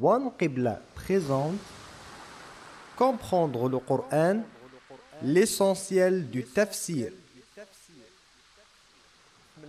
One Qibla présente Comprendre le Coran, l'essentiel du tafsir.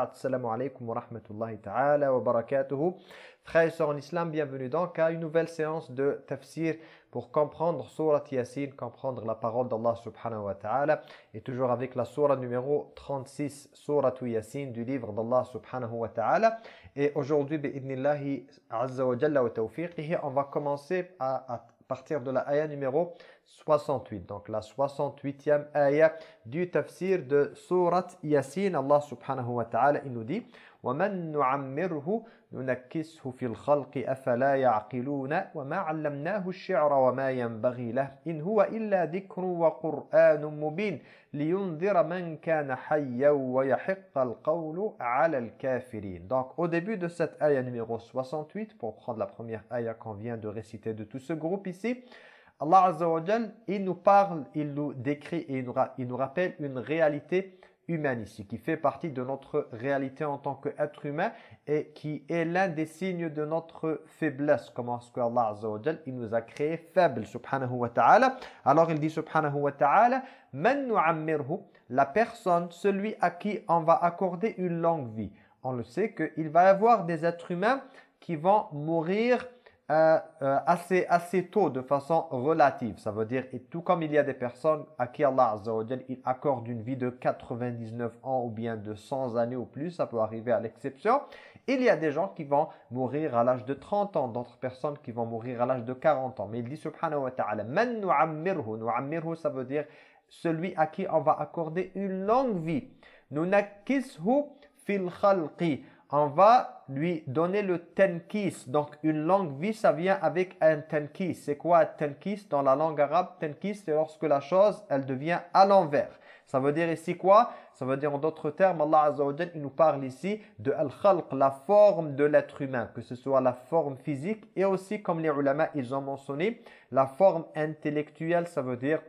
ba'd. Assalamu alaikum wa rahmatullahi ta'ala wa barakatuhu. Frères et sœurs en islam, bienvenue donc à une nouvelle séance de tafsir pour comprendre Surat Yassine, comprendre la parole d'Allah subhanahu wa ta'ala. Et toujours avec la Surah numéro 36, Surah Yassine du livre d'Allah subhanahu wa ta'ala. Et aujourd'hui, bi'idnillahi azza wa jalla wa tawfiqihi, on va commencer à, à partir de la ayah numéro 68. Donc la 68e ayah du tafsir de Surat Yasin. Allah subhanahu wa ta'ala, il nous dit وَمَن نُعَمِّرْهُ نُنَكِّسْهُ فِي الْخَلْقِ أَفَلَا يَعْقِلُونَ وَمَا عَلَّمْنَاهُ الشِّعْرَ وَمَا يَنبَغِي لَهُ إِنْ هُوَ إِلَّا ذِكْرٌ وَقُرْآنٌ مُبِينٌ لِيُنذِرَ مَنْ كَانَ حَيًّا وَيَحِقَّ الْقَوْلُ عَلَى الْكَافِرِينَ Donc au début de cette ayah numéro 68, pour prendre la première ayah qu'on vient de réciter de tout ce groupe ici, Allah il nous parle, il nous décrit et il nous, rappelle une réalité humaine ici, qui fait partie de notre réalité en tant qu'être humain et qui est l'un des signes de notre faiblesse. Comment est-ce que Allah il nous a créé faibles, subhanahu wa ta'ala. Alors il dit subhanahu wa ta'ala, Man nu'ammirhu, la personne, celui à qui on va accorder une longue vie. On le sait qu'il va y avoir des êtres humains qui vont mourir euh, euh, assez, assez tôt de façon relative. Ça veut dire, et tout comme il y a des personnes à qui Allah il accorde une vie de 99 ans ou bien de 100 années ou plus, ça peut arriver à l'exception. Il y a des gens qui vont mourir à l'âge de 30 ans, d'autres personnes qui vont mourir à l'âge de 40 ans. Mais il dit subhanahu wa ta'ala, Man nu'ammirhu, nu'ammirhu ça veut dire celui à qui on va accorder une longue vie. Nunakishu fil khalqi on va lui donner le tenkis. Donc, une longue vie, ça vient avec un tenkis. C'est quoi un tenkis? Dans la langue arabe Tenkis, c'est lorsque la chose, elle devient à l'envers. Ça veut dire ici quoi? Ça veut dire en d'autres termes, Allah Azza wa il nous parle ici de al-khalq, la forme de l'être humain, que ce soit la forme physique et aussi, comme les ulama, ils ont mentionné, la forme intellectuelle, ça veut dire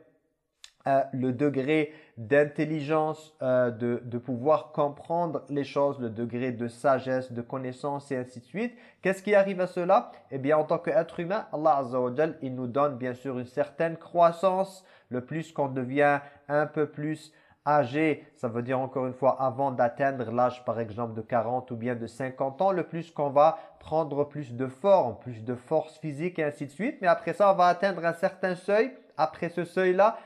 euh, le degré d'intelligence, euh, de, de, pouvoir comprendre les choses, le degré de sagesse, de connaissance et ainsi de suite. Qu'est-ce qui arrive à cela? Eh bien, en tant qu'être humain, Allah Azza wa il nous donne bien sûr une certaine croissance. Le plus qu'on devient un peu plus âgé, ça veut dire encore une fois avant d'atteindre l'âge par exemple de 40 ou bien de 50 ans, le plus qu'on va prendre plus de forme, plus de force physique et ainsi de suite. Mais après ça, on va atteindre un certain seuil. Après ce seuil-là,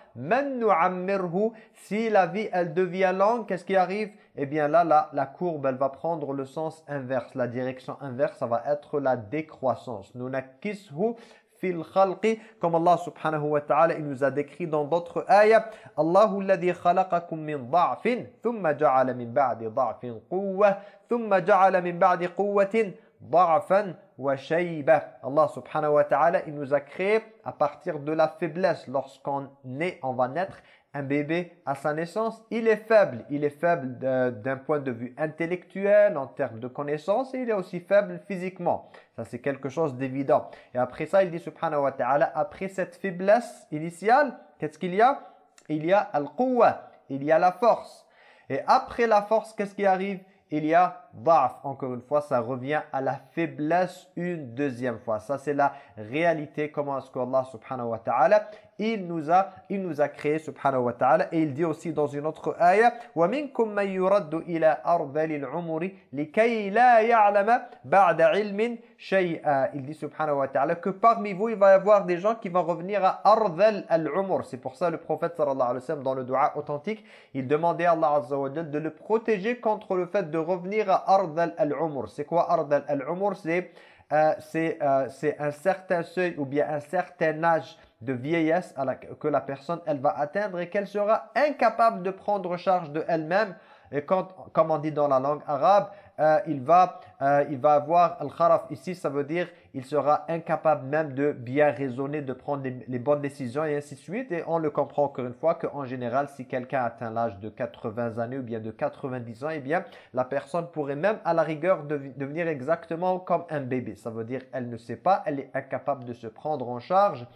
si la vie elle devient longue, qu'est-ce qui arrive? Eh bien là, la, la courbe elle va prendre le sens inverse, la direction inverse, ça va être la décroissance. Nunakishu fil khalqi, comme Allah subhanahu wa ta'ala il nous a décrit dans d'autres ayats. Allahu alladhi khalaqakum min dha'fin, thumma ja'ala min ba'di dha'fin quwwah, thumma ja'ala min ba'di quwwatin wa. Allah subhanahu wa ta'ala, il nous a créés à partir de la faiblesse. Lorsqu'on naît, on va naître, un bébé à sa naissance, il est faible. Il est faible d'un point de vue intellectuel, en termes de connaissances, et il est aussi faible physiquement. Ça, c'est quelque chose d'évident. Et après ça, il dit, subhanahu wa ta'ala, après cette faiblesse initiale, qu'est-ce qu'il y a? Il y a al il y a la force. Et après la force, qu'est-ce qui arrive? Il y a da'f. Encore une fois, ça revient à la faiblesse une deuxième fois. Ça, c'est la réalité. Comment est-ce qu'Allah subhanahu wa ta'ala, il nous a, il nous a créé subhanahu wa ta'ala. Et il dit aussi dans une autre ayah, وَمِنْكُمْ مَنْ يُرَدُّ إِلَىٰ أَرْذَلِ الْعُمُرِ لِكَيْ لَا يَعْلَمَ بَعْدَ عِلْمٍ شَيْئًا Il dit subhanahu wa ta'ala que parmi vous, il va y avoir des gens qui vont revenir à Ardhal al-Umur. C'est pour ça le prophète sallallahu alayhi wa sallam, dans le dua authentique, il demandait à Allah azza wa de le protéger contre le fait de revenir à c'est quoi Ardhal al-Umur? C'est euh, euh, c'est un certain seuil ou bien un certain âge de vieillesse que la personne elle va atteindre et qu'elle sera incapable de prendre charge de elle-même. Et quand, comme on dit dans la langue arabe, euh, il, va, euh, il va avoir al-kharaf. Ici, ça veut dire il sera incapable même de bien raisonner, de prendre les, bonnes décisions et ainsi de suite. Et on le comprend encore une fois qu'en général, si quelqu'un atteint l'âge de 80 années ou bien de 90 ans, eh bien, la personne pourrait même à la rigueur devenir exactement comme un bébé. Ça veut dire elle ne sait pas, elle est incapable de se prendre en charge.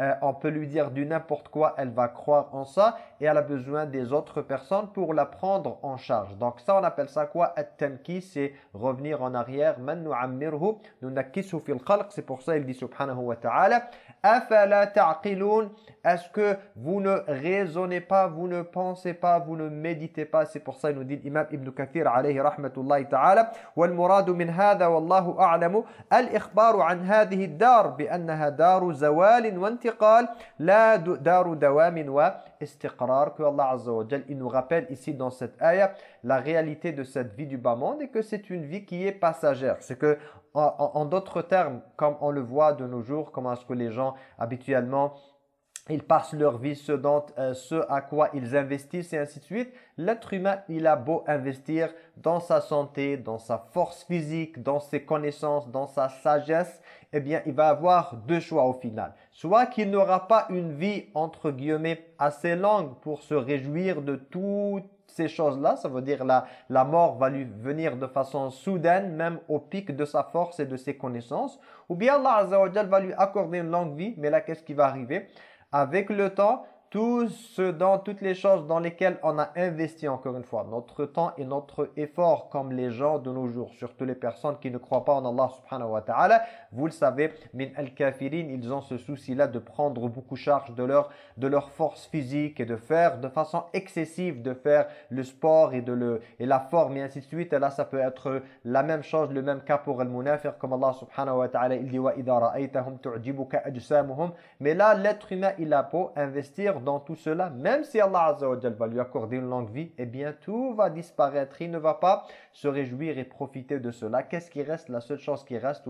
Euh, on peut lui dire du n'importe quoi, elle va croire en ça et elle a besoin des autres personnes pour la prendre en charge. Donc ça, on appelle ça quoi? At-tanki, c'est revenir en arrière. Man nu'ammirhu, fil khalq. C'est pour ça il dit subhanahu wa ta'ala Est-ce que vous ne raisonnez pas, vous ne pensez pas, vous ne méditez pas? C'est pour ça il nous dit l'imam Ibn Kathir alayhi rahmatullahi ta'ala wallahu a'lamu. Al-ikhbaru an hadhihi ad-dar bi annaha daru zawal wa intiqal la daru dawamin wa istiqrar. Que Allah Azza wa Jal, il nous rappelle ici dans cette ayah la réalité de cette vie du bas monde et que c'est une vie qui est passagère. C'est que en, d'autres termes, comme on le voit de nos jours, comment est-ce que les gens habituellement ils passent leur vie ce, dont, euh, ce à quoi ils investissent et ainsi de suite. L'être humain, il a beau investir dans sa santé, dans sa force physique, dans ses connaissances, dans sa sagesse, eh bien, il va avoir deux choix au final. Soit qu'il n'aura pas une vie, entre guillemets, assez longue pour se réjouir de toutes ces choses-là. Ça veut dire la, la mort va lui venir de façon soudaine, même au pic de sa force et de ses connaissances. Ou bien Allah Azza va lui accorder une longue vie. Mais là, qu'est-ce qui va arriver? Avec le temps, tout ce dans toutes les choses dans lesquelles on a investi encore une fois notre temps et notre effort comme les gens de nos jours surtout les personnes qui ne croient pas en Allah subhanahu wa ta'ala vous le savez min al-kafirin ils ont ce souci là de prendre beaucoup charge de leur de leur force physique et de faire de façon excessive de faire le sport et de le et la forme et ainsi de suite. Et là ça peut être la même chose le même cas pour le munafir comme Allah subhanahu wa ta'ala il dit wa idha tu'jibuka ajsamuhum mais là l'être humain il a beau investir dans tout cela, même si Allah Azza wa va lui accorder une longue vie, eh bien tout va disparaître. Il ne va pas se réjouir et profiter de cela. Qu'est-ce qui reste? La seule chose qui reste.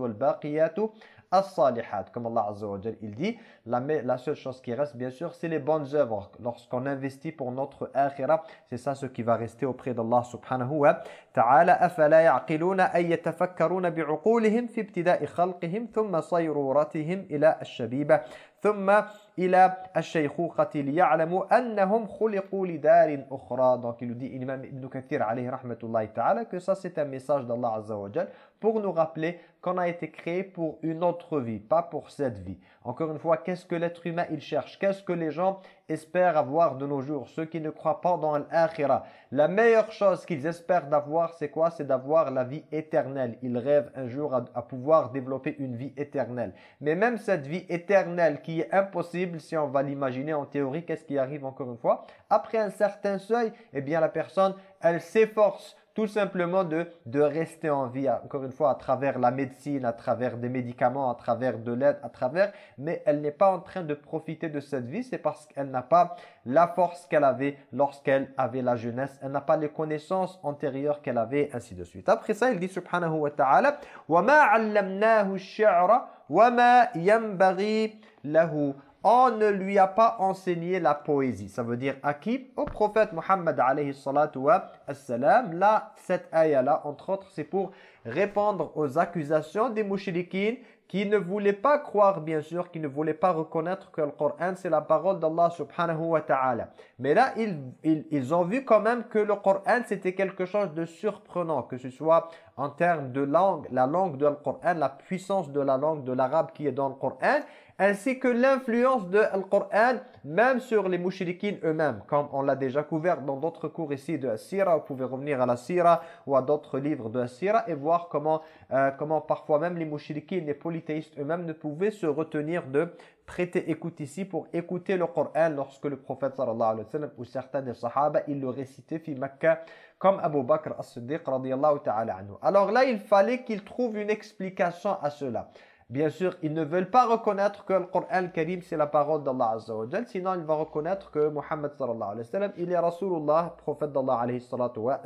Comme Allah Azza il dit, la, la seule chose qui reste, bien sûr, c'est les bonnes œuvres. Lorsqu'on investit pour notre akhira, c'est ça ce qui va rester auprès d'Allah subhanahu wa تعالى أفلا يعقلون أي يتفكرون بعقولهم في ابتداء خلقهم ثم صيرورتهم إلى الشبيبة ثم إلى الشيخوخة ليعلموا أنهم خلقوا لدار أخرى دونك لو الإمام ابن كثير عليه رحمة الله تعالى كو سا سيت أن ميساج الله عز وجل pour nous rappeler qu'on a été créé pour une autre vie, pas pour cette vie. Encore une fois, qu'est-ce que l'être humain il cherche Qu'est-ce que les gens espèrent avoir de nos jours Ceux qui ne croient pas dans l'akhira. La meilleure chose qu'ils espèrent d'avoir, c'est quoi? C'est d'avoir la vie éternelle. Ils rêvent un jour à, à, pouvoir développer une vie éternelle. Mais même cette vie éternelle qui est impossible, si on va l'imaginer en théorie, qu'est-ce qui arrive encore une fois? Après un certain seuil, eh bien la personne, elle s'efforce tout simplement de, de rester en vie, encore une fois, à travers la médecine, à travers des médicaments, à travers de l'aide, à travers, mais elle n'est pas en train de profiter de cette vie, c'est parce qu'elle n'a pas la force qu'elle avait lorsqu'elle avait la jeunesse, elle n'a pas les connaissances antérieures qu'elle avait, ainsi de suite. Après ça, il dit subhanahu wa ta'ala « وَمَا عَلَّمْنَاهُ الشِّعْرَ وَمَا يَنْبَغِي لَهُ » on ne lui a pas enseigné la poésie. Ça veut dire à qui? Au prophète Muhammad alayhi salatu wa salam. Là, cette ayah-là, entre autres, c'est pour répondre aux accusations des mouchriquines qui ne voulaient pas croire, bien sûr, qui ne voulaient pas reconnaître que le Coran, c'est la parole d'Allah subhanahu wa ta'ala. Mais là, ils, ils, ont vu quand même que le Coran, c'était quelque chose de surprenant, que ce soit en termes de langue, la langue de Coran, la puissance de la langue de l'arabe qui est dans le Coran, ainsi que l'influence de Al-Qur'an même sur les mouchriquines eux-mêmes, comme on l'a déjà couvert dans d'autres cours ici de Asira, vous pouvez revenir à la Sira ou à d'autres livres de Asira et voir comment, euh, comment parfois même les mouchriquines, les polythéistes eux-mêmes ne pouvaient se retenir de prêter écoute ici pour écouter le Coran lorsque le prophète sallallahu alayhi wa sallam ou certains des sahaba, ils le récitaient fi Makkah comme Abu Bakr as-Siddiq radiyallahu ta'ala anhu. Alors là, il fallait qu'ils trouvent une explication à cela. Bien sûr, ils ne veulent pas reconnaître que le Coran Karim c'est la parole d'Allah Azza wa sinon ils vont reconnaître que Muhammad sallallahu alayhi wa sallam, il est Rasulullah, prophète d'Allah alayhi salatu wa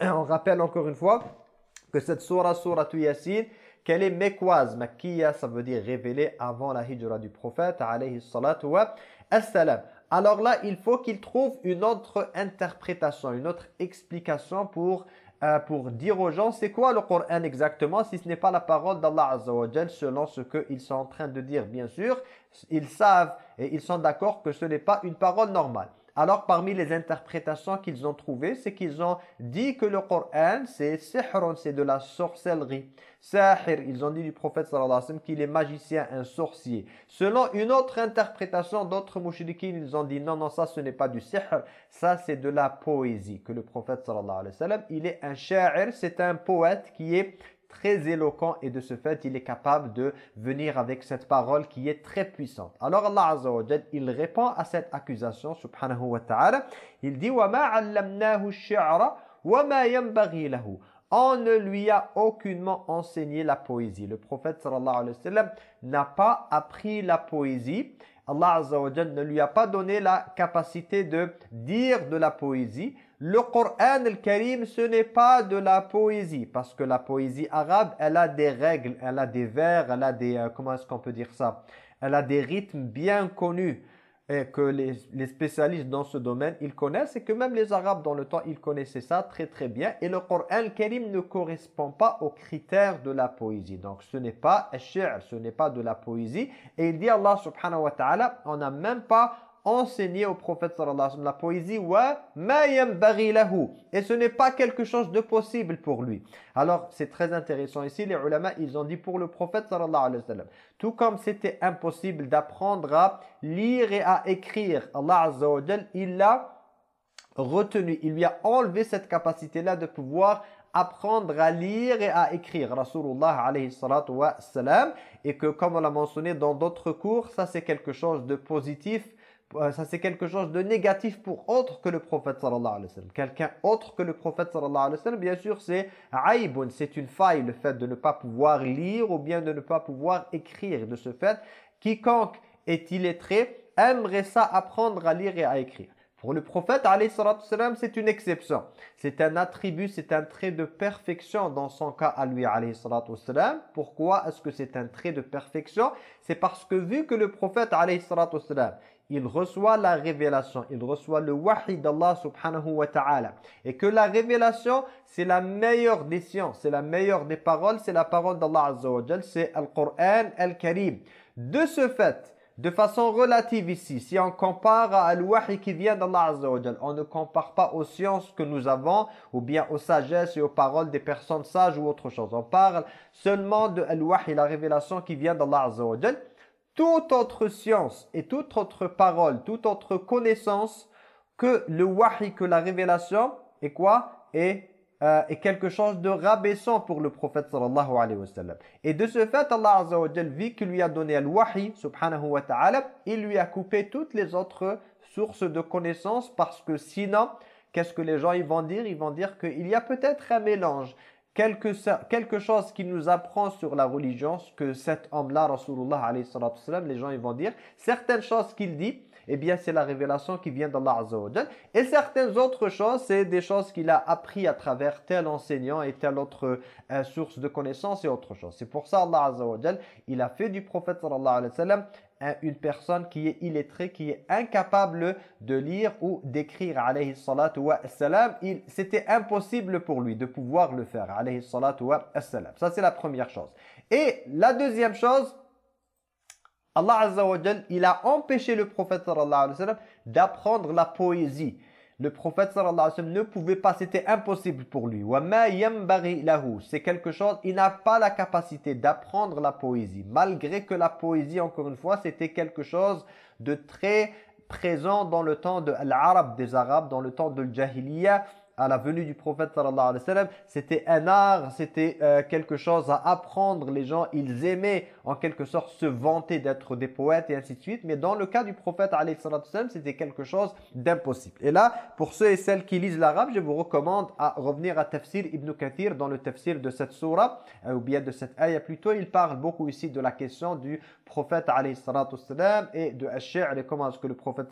on rappelle encore une fois que cette surah, surah Yasin, qu'elle est mekwaze, makkiya, ça veut dire révélée avant la hijra du prophète alayhi salatu wa sallam. Alors là, il faut qu'il trouve une autre interprétation, une autre explication pour euh, pour dire aux gens c'est quoi le Coran exactement si ce n'est pas la parole d'Allah Azza selon ce qu'ils sont en train de dire bien sûr. Ils savent et ils sont d'accord que ce n'est pas une parole normale alors parmi les interprétations qu'ils ont trouvées, c'est qu'ils ont dit que le Coran c'est sihrun, c'est de la sorcellerie. Sahir, ils ont dit du prophète sallallahu alayhi wa sallam qu'il est magicien, un sorcier. Selon une autre interprétation d'autres mouchriquins, ils ont dit non, non, ça ce n'est pas du sihr, ça c'est de la poésie. Que le prophète sallallahu alayhi wa sallam, il est un sha'ir, c'est un poète qui est très éloquent et de ce fait, il est capable de venir avec cette parole qui est très puissante. Alors Allah Azza wa il répond à cette accusation, subhanahu wa ta'ala. Il dit وَمَا عَلَّمْنَاهُ الشِّعْرَ وَمَا يَنْبَغِي لَهُ on ne lui a aucunement enseigné la poésie. Le prophète sallallahu alayhi wa sallam n'a pas appris la poésie. Allah Azza wa ne lui a pas donné la capacité de dire de la poésie. Le Coran al-Karim, ce n'est pas de la poésie, parce que la poésie arabe, elle a des règles, elle a des vers, elle a des, euh, comment est-ce qu'on peut dire ça? Elle a des rythmes bien connus, et que les, spécialistes dans ce domaine, ils connaissent, et que même les Arabes dans le temps, ils connaissaient ça très très bien. Et le Coran al-Karim ne correspond pas aux critères de la poésie. Donc ce n'est pas ce n'est pas de la poésie. Et il dit Allah subhanahu wa ta'ala, on n'a même pas enseigner au prophète sallallahu alayhi wa la poésie wa ma lahu. Et ce n'est pas quelque chose de possible pour lui. Alors c'est très intéressant ici les ulama ils ont dit pour le prophète sallallahu alayhi wa sallam tout comme c'était impossible d'apprendre à lire et à écrire Allah azza il l'a retenu, il lui a enlevé cette capacité là de pouvoir apprendre à lire et à écrire. Rasulullah alayhi salatu wa salam. Et que comme on l'a mentionné dans d'autres cours ça c'est quelque chose de positif ça c'est quelque chose de négatif pour autre que le prophète sallallahu alayhi wa sallam. Quelqu'un autre que le prophète sallallahu alayhi wa sallam, bien sûr, c'est aïbun, c'est une faille, le fait de ne pas pouvoir lire ou bien de ne pas pouvoir écrire. De ce fait, quiconque est illettré aimerait ça apprendre à lire et à écrire. Pour le prophète, c'est une exception. C'est un attribut, c'est un trait de perfection dans son cas à lui. Pourquoi est-ce que c'est un trait de perfection? C'est parce que vu que le prophète, il reçoit la révélation, il reçoit le wahi d'Allah subhanahu wa ta'ala. Et que la révélation, c'est la meilleure des sciences, c'est la meilleure des paroles, c'est la parole d'Allah azza wa c'est Al-Qur'an Al-Karim. De ce fait, de façon relative ici, si on compare à al-wahi qui vient d'Allah azza wa on ne compare pas aux sciences que nous avons, ou bien aux sagesses et aux paroles des personnes sages ou autre chose. On parle seulement de al-wahi, la révélation qui vient d'Allah azza wa toute autre science et toute autre parole, toute autre connaissance que le wahi, que la révélation, est quoi? Est, euh, est quelque chose de rabaissant pour le prophète sallallahu. Et de ce fait, Allah azza qu'il lui a donné le wahi, subhanahu wa ta'ala, il lui a coupé toutes les autres sources de connaissances parce que sinon, qu'est-ce que les gens ils vont dire? Ils vont dire qu'il y a peut-être un mélange quelque, chose qui nous apprend sur la religion, ce que cet homme-là, Rasulullah, les gens ils vont dire, certaines choses qu'il dit, eh bien c'est la révélation qui vient d'Allah Azza Et certaines autres choses, c'est des choses qu'il a appris à travers tel enseignant et telle autre euh, source de connaissances et autre chose. C'est pour ça Allah Azza il a fait du prophète sallallahu alayhi wa sallam une personne qui est illettrée, qui est incapable de lire ou d'écrire, alayhi salatu c'était impossible pour lui de pouvoir le faire, alayhi salatu. Ça, c'est la première chose. Et la deuxième chose, Allah Azza il a empêché le prophète sallallahu alayhi d'apprendre la poésie le prophète sallallahu alayhi ne pouvait pas, c'était impossible pour lui. C'est quelque chose, il n'a pas la capacité d'apprendre la poésie. Malgré que la poésie, encore une fois, c'était quelque chose de très présent dans le temps de l'arabe des arabes, dans le temps de l'jahiliya à la venue du prophète sallallahu alayhi c'était un art, c'était euh, quelque chose à apprendre. Les gens, ils aimaient en quelque sorte se vanter d'être des poètes et ainsi de suite. Mais dans le cas du prophète c'était quelque chose d'impossible. Et là, pour ceux et celles qui lisent l'arabe, je vous recommande à revenir à Tafsir Ibn Kathir dans le Tafsir de cette surah, euh, ou bien de cette ayah plutôt. Il parle beaucoup ici de la question du prophète et de Ash-Shi'r et comment est-ce que le prophète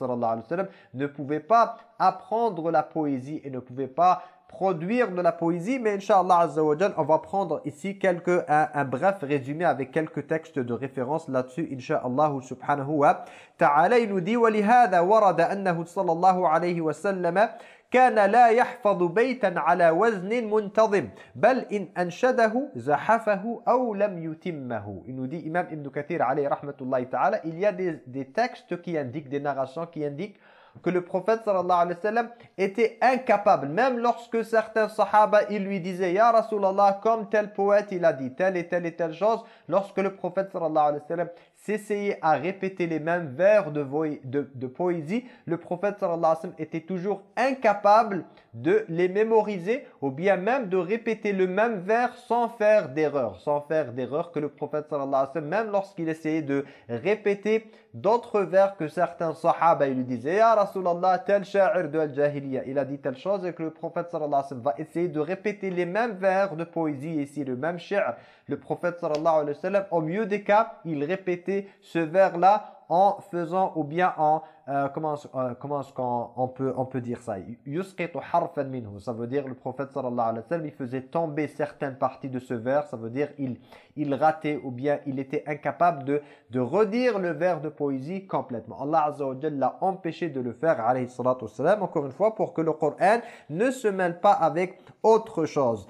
ne pouvait pas apprendre la poésie et ne pouvait pas produire de la poésie, mais Inch'Allah Azzawajal, on va prendre ici quelques, un, un, bref résumé avec quelques textes de référence là-dessus, Inch'Allah subhanahu wa ta'ala. Il nous dit, وَلِهَذَا وَرَدَ أَنَّهُ صَلَى اللَّهُ عَلَيْهِ وَسَلَّمَ كان لا يحفظ بيتا على وزن منتظم بل إن أنشده زحفه أو لم يتمه il nous dit Imam Ibn Kathir alayhi rahmatullahi ta'ala il y a des, des textes qui indiquent des narrations qui indiquent que le prophète sallallahu alayhi wa sallam était incapable, même lorsque certains sahaba, lui disaient « Ya Rasulallah, comme tel poète, il a dit telle et telle et telle chose », lorsque le prophète sallallahu alayhi wa sallam s'essayait à répéter les mêmes vers de, poésie, le prophète sallallahu alayhi wa était toujours incapable de les mémoriser ou bien même de répéter le même vers sans faire d'erreur, sans faire d'erreur que le prophète sallallahu alayhi wa même lorsqu'il essayait de répéter d'autres vers que certains sahaba, il lui disaient « Ya Rasulallah, tel sha'ir de al-jahiliya, il a dit telle chose et que le prophète sallallahu alayhi wa va essayer de répéter les mêmes vers de poésie ici, le même sha'ir. Le prophète sallallahu alayhi wa au mieux des cas, il répétait ce vers-là en faisant ou bien en euh, comment euh, comment est-ce qu'on peut on peut dire ça? Ça veut dire le prophète sallallahu alayhi wa sallam il faisait tomber certaines parties de ce vers. Ça veut dire il il ratait ou bien il était incapable de de redire le vers de poésie complètement Allah azza l'a empêché de le faire alayhi salatu wassalam encore une fois pour que le Coran ne se mêle pas avec autre chose.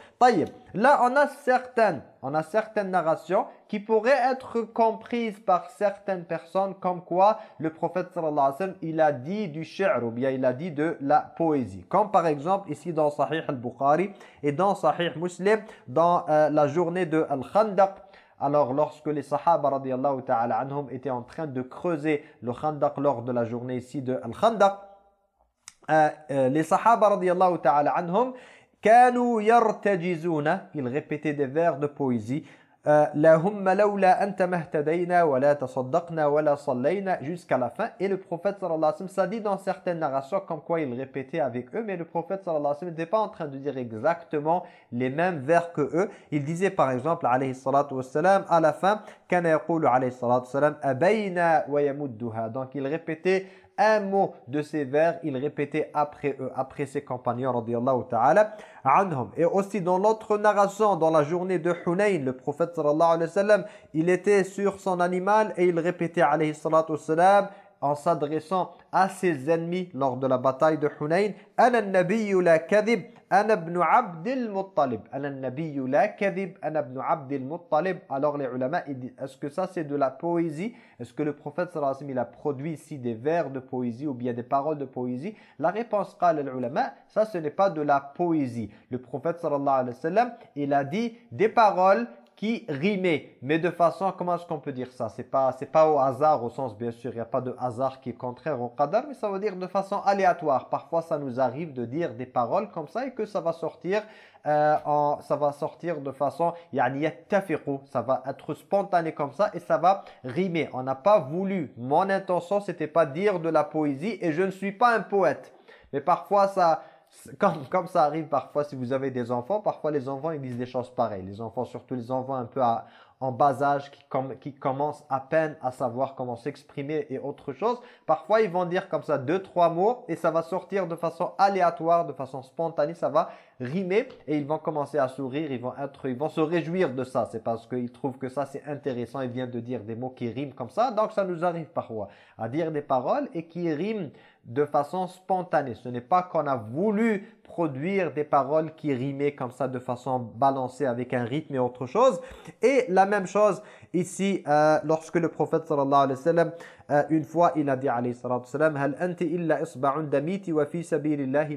Là on a certaines on a certaines narrations qui pourraient être comprises par certaines personnes comme quoi le prophète sallallahu alayhi wa sallam il a dit du shi'r ou bien il a dit de la poésie. Comme par exemple ici dans Sahih al-Bukhari et dans Sahih Muslim dans euh, la journée de Al-Khandaq alors lorsque les sahaba radiyallahu ta'ala anhum étaient en train de creuser le Khandaq lors de la journée ici de Al-Khandaq euh, euh, les sahaba radiyallahu ta'ala anhum كانوا يرتجزون ils répétaient des vers de poésie Euh, Lahumma laula anta mahtadayna wa la tasaddaqna wa la sallayna jusqu'à la fin. Et le prophète sallallahu alayhi wa sallam, ça dit dans certaines narrations comme quoi il répétait avec eux, mais le prophète sallallahu alayhi wa sallam n'était pas en train de dire exactement les mêmes vers que eux. Il disait par exemple alayhi salatu wa sallam à la fin, kana alayhi salatu wa sallam abayna wa. Donc il répétait un mot de ces vers, il répétait après eux, après ses compagnons, radiyallahu ta'ala, anhum. Et aussi dans l'autre narration, dans la journée de Hunayn, le prophète sallallahu alayhi wa sallam, il était sur son animal et il répétait alayhi salatu wa sallam, en s'adressant à ses ennemis lors de la bataille de Hunayn ana nabiyyu ana ibn Abdil Muttalib. Ana nabiyyu la kadhib ana ibn Abdil Muttalib. Alors les ulama ils disent est-ce que ça c'est de la poésie? Est-ce que le prophète sallallahu alayhi wa sallam a produit ici des vers de poésie ou bien des paroles de poésie? La réponse qala les ça ce n'est pas de la poésie. Le prophète sallallahu alayhi wa sallam il a dit des paroles qui rimait, mais de façon, comment est-ce qu'on peut dire ça? C'est pas c'est pas au hasard, au sens, bien sûr, il n'y a pas de hasard qui est contraire au qadar, mais ça veut dire de façon aléatoire. Parfois, ça nous arrive de dire des paroles comme ça et que ça va sortir euh, en, ça va sortir de façon, ça va être spontané comme ça et ça va rimer. On n'a pas voulu, mon intention, c'était pas dire de la poésie et je ne suis pas un poète. Mais parfois, ça comme, comme ça arrive parfois si vous avez des enfants, parfois les enfants ils disent des choses pareilles. Les enfants, surtout les enfants un peu à, en bas âge qui, qui commencent à peine à savoir comment s'exprimer et autre chose. Parfois, ils vont dire comme ça deux, trois mots et ça va sortir de façon aléatoire, de façon spontanée, ça va rimer et ils vont commencer à sourire, ils vont, être, ils vont se réjouir de ça. C'est parce qu'ils trouvent que ça c'est intéressant, ils viennent de dire des mots qui riment comme ça. Donc, ça nous arrive parfois à dire des paroles et qui riment de façon spontanée. Ce n'est pas qu'on a voulu produire des paroles qui rimaient comme ça de façon balancée avec un rythme et autre chose. Et la même chose ici, euh, lorsque le prophète sallallahu alayhi wa sallam, euh, une fois il a dit alayhi wa sallam, « Hal anti illa isba'un damiti wa fi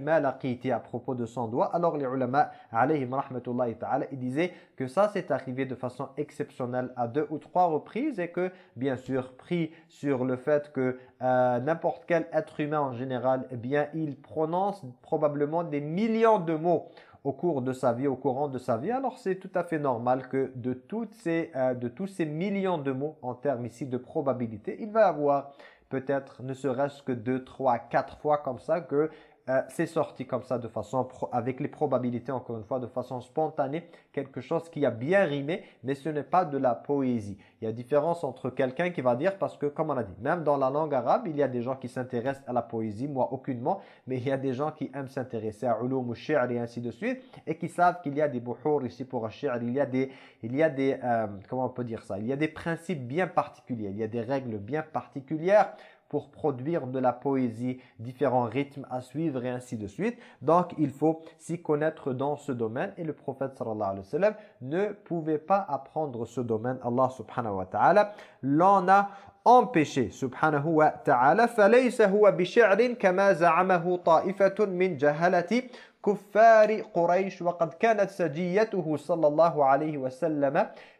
ma laqiti » à propos de son doigt. Alors les ulama, alayhim rahmatullahi ta'ala, ils disaient que ça c'est arrivé de façon exceptionnelle à deux ou trois reprises et que, bien sûr, pris sur le fait que euh, n'importe quel être humain en général, eh bien, il prononce probablement des millions de mots au cours de sa vie, au courant de sa vie. Alors c'est tout à fait normal que de, toutes ces, euh, de tous ces millions de mots en termes ici de probabilité, il va avoir peut-être ne serait-ce que deux, trois, quatre fois comme ça que euh, c'est sorti comme ça de façon, avec les probabilités encore une fois, de façon spontanée, quelque chose qui a bien rimé, mais ce n'est pas de la poésie. Il y a différence entre quelqu'un qui va dire, parce que comme on a dit, même dans la langue arabe, il y a des gens qui s'intéressent à la poésie, moi aucunement, mais il y a des gens qui aiment s'intéresser à ulum ou et ainsi de suite, et qui savent qu'il y a des buhur ici pour un il y a des, il y a des euh, comment on peut dire ça, il y a des principes bien particuliers, il y a des règles bien particulières pour produire de la poésie, différents rythmes à suivre et ainsi de suite. Donc, il faut s'y connaître dans ce domaine. Et le prophète sallallahu alayhi wa sallam ne pouvait pas apprendre ce domaine. Allah subhanahu wa ta'ala l'en a empêché. Subhanahu wa ta'ala. فَلَيْسَ هُوَ بِشِعْرٍ كَمَا زَعَمَهُ طَائِفَةٌ مِنْ جَهَلَةِ كفار قريش وقد كانت سجيته صلى الله عليه وسلم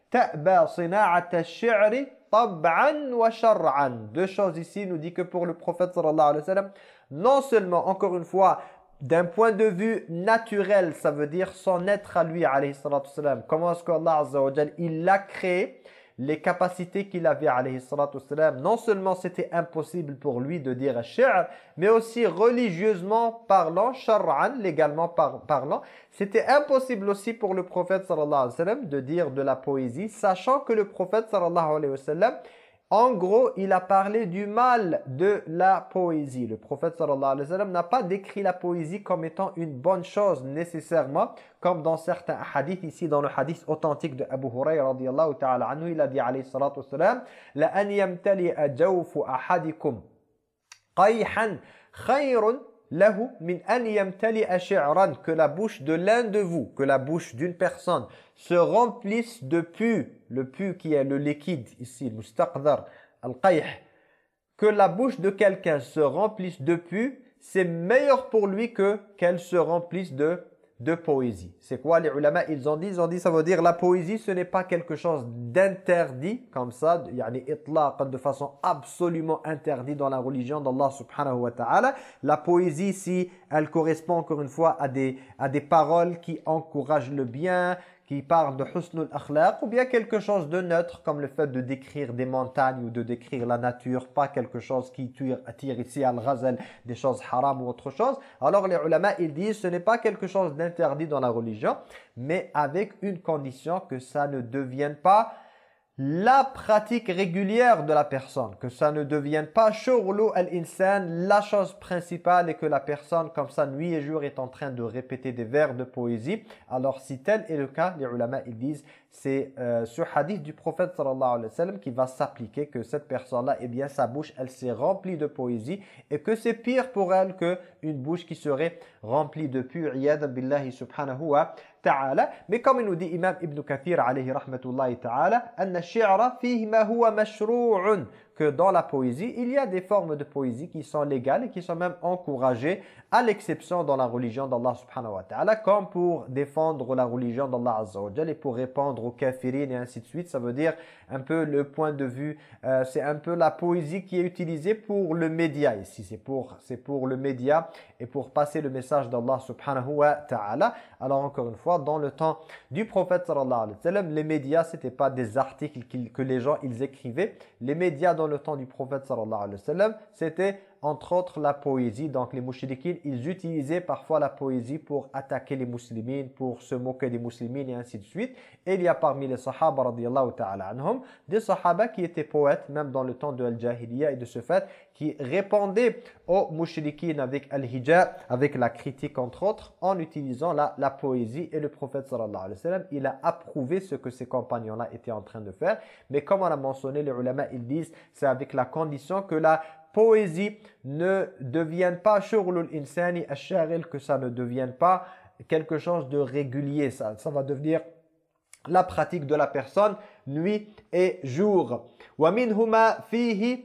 تأبى صناعة الشعر deux choses ici nous dit que pour le prophète non seulement, encore une fois, d'un point de vue naturel, ça veut dire son être à lui, alayhi sallam. Comment est-ce qu'Allah azza wa il l'a créé? Les capacités qu'il avait, alayhi non seulement c'était impossible pour lui de dire shi'r, mais aussi religieusement parlant, shar'an, légalement parlant, c'était impossible aussi pour le prophète sallallahu de dire de la poésie, sachant que le prophète sallallahu en gros, il a parlé du mal de la poésie. Le prophète sallallahu alayhi wa sallam n'a pas décrit la poésie comme étant une bonne chose nécessairement, comme dans certains hadiths, ici dans le hadith authentique de Abu Hurayrah radiyallahu ta'ala anhu, il a dit alayhi salatu wa sallam, « La an ahadikum qayhan khayrun lahu que la bouche de l'un de vous, que la bouche d'une personne se remplisse de pu, le pu qui est le liquide ici, mustaqdar, al-qayh, que la bouche de quelqu'un se remplisse de pu, c'est meilleur pour lui que qu'elle se remplisse de de poésie. C'est quoi les ulama Ils ont dit, ils ont dit, ça veut dire la poésie, ce n'est pas quelque chose d'interdit, comme ça, de façon absolument interdit dans la religion d'Allah subhanahu wa ta'ala. La poésie, si elle correspond encore une fois à des, à des paroles qui encouragent le bien, qui parle de husnul akhlaq ou bien quelque chose de neutre comme le fait de décrire des montagnes ou de décrire la nature, pas quelque chose qui attire ici al-ghazal, des choses haram ou autre chose. Alors les ulama ils disent ce n'est pas quelque chose d'interdit dans la religion, mais avec une condition que ça ne devienne pas la pratique régulière de la personne, que ça ne devienne pas shurlu al-insan, la chose principale et que la personne comme ça nuit et jour est en train de répéter des vers de poésie. Alors si tel est le cas, les ulama ils disent c'est euh, ce hadith du prophète sallallahu alayhi wa sallam qui va s'appliquer que cette personne-là, eh bien sa bouche elle s'est remplie de poésie et que c'est pire pour elle que une bouche qui serait remplie de pur billahi subhanahu wa ta'ala. Mais comme il nous dit Imam Ibn Kathir alayhi rahmatullahi ta'ala, anna shi'ra fihi ma huwa mashru'un que dans la poésie, il y a des formes de poésie qui sont légales et qui sont même encouragées, à l'exception dans la religion d'Allah subhanahu ta'ala, comme pour défendre la religion d'Allah azza et pour répondre aux kafirin et ainsi de suite. Ça veut dire un peu le point de vue, euh, c'est un peu la poésie qui est utilisée pour le média ici. C'est pour, pour le média et pour passer le message d'Allah subhanahu wa ta'ala. Alors encore une fois, dans le temps du prophète sallallahu alayhi wa sallam, les médias, c'était pas des articles que les gens ils écrivaient. Les médias le temps du prophète sallallahu alayhi sallam, c'était entre autres la poésie. Donc les mouchriquins, ils utilisaient parfois la poésie pour attaquer les musulmans, pour se moquer des musulmans et ainsi de suite. Il y a parmi les sahaba ta'ala anhum, des sahaba qui étaient poètes, même dans le temps de Al-Jahiliya et de ce fait, qui répondaient aux mouchriquins avec Al-Hijab, avec la critique entre autres, en utilisant la, la poésie. Et le prophète sallallahu alayhi wa sallam, il a approuvé ce que ses compagnons-là étaient en train de faire. Mais comme on a mentionné, les ulama, ils disent, c'est avec la condition que la poésie ne devienne pas shurlul insani asharil, que ça ne devienne pas quelque chose de régulier. Ça, ça va devenir la pratique de la personne nuit et jour. ومنهما فيه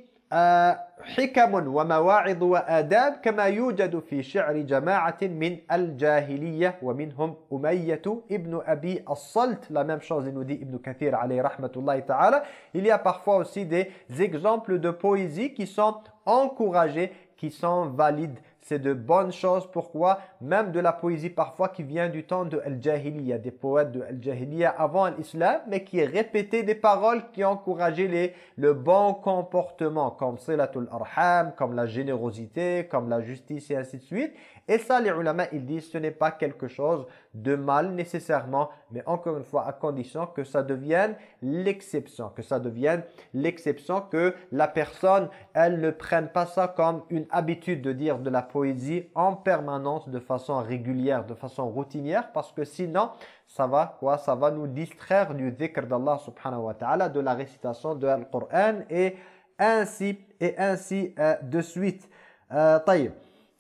حكم ومواعظ وآداب كما يوجد في شعر جماعة من الجاهلية ومنهم أمية ابن أبي الصلت لا même chose nous ابن كثير عليه رحمة الله تعالى. Il y a parfois aussi des exemples de poésie qui sont encouragés qui sont valides. C'est de bonnes choses. Pourquoi? Même de la poésie parfois qui vient du temps de Al-Jahiliya, des poètes de Al-Jahiliya avant l'islam, mais qui répétaient des paroles qui encourageaient les, le bon comportement, comme Silatul Arham, comme la générosité, comme la justice et ainsi de suite. Et ça, les ulama, ils disent, ce n'est pas quelque chose de mal nécessairement, mais encore une fois, à condition que ça devienne l'exception, que ça devienne l'exception, que la personne, elle ne prenne pas ça comme une habitude de dire de la poésie en permanence, de façon régulière, de façon routinière, parce que sinon, ça va quoi? Ça va nous distraire du dhikr d'Allah subhanahu wa ta'ala, de la récitation de l'Allah et ainsi et ainsi euh, de suite. Euh,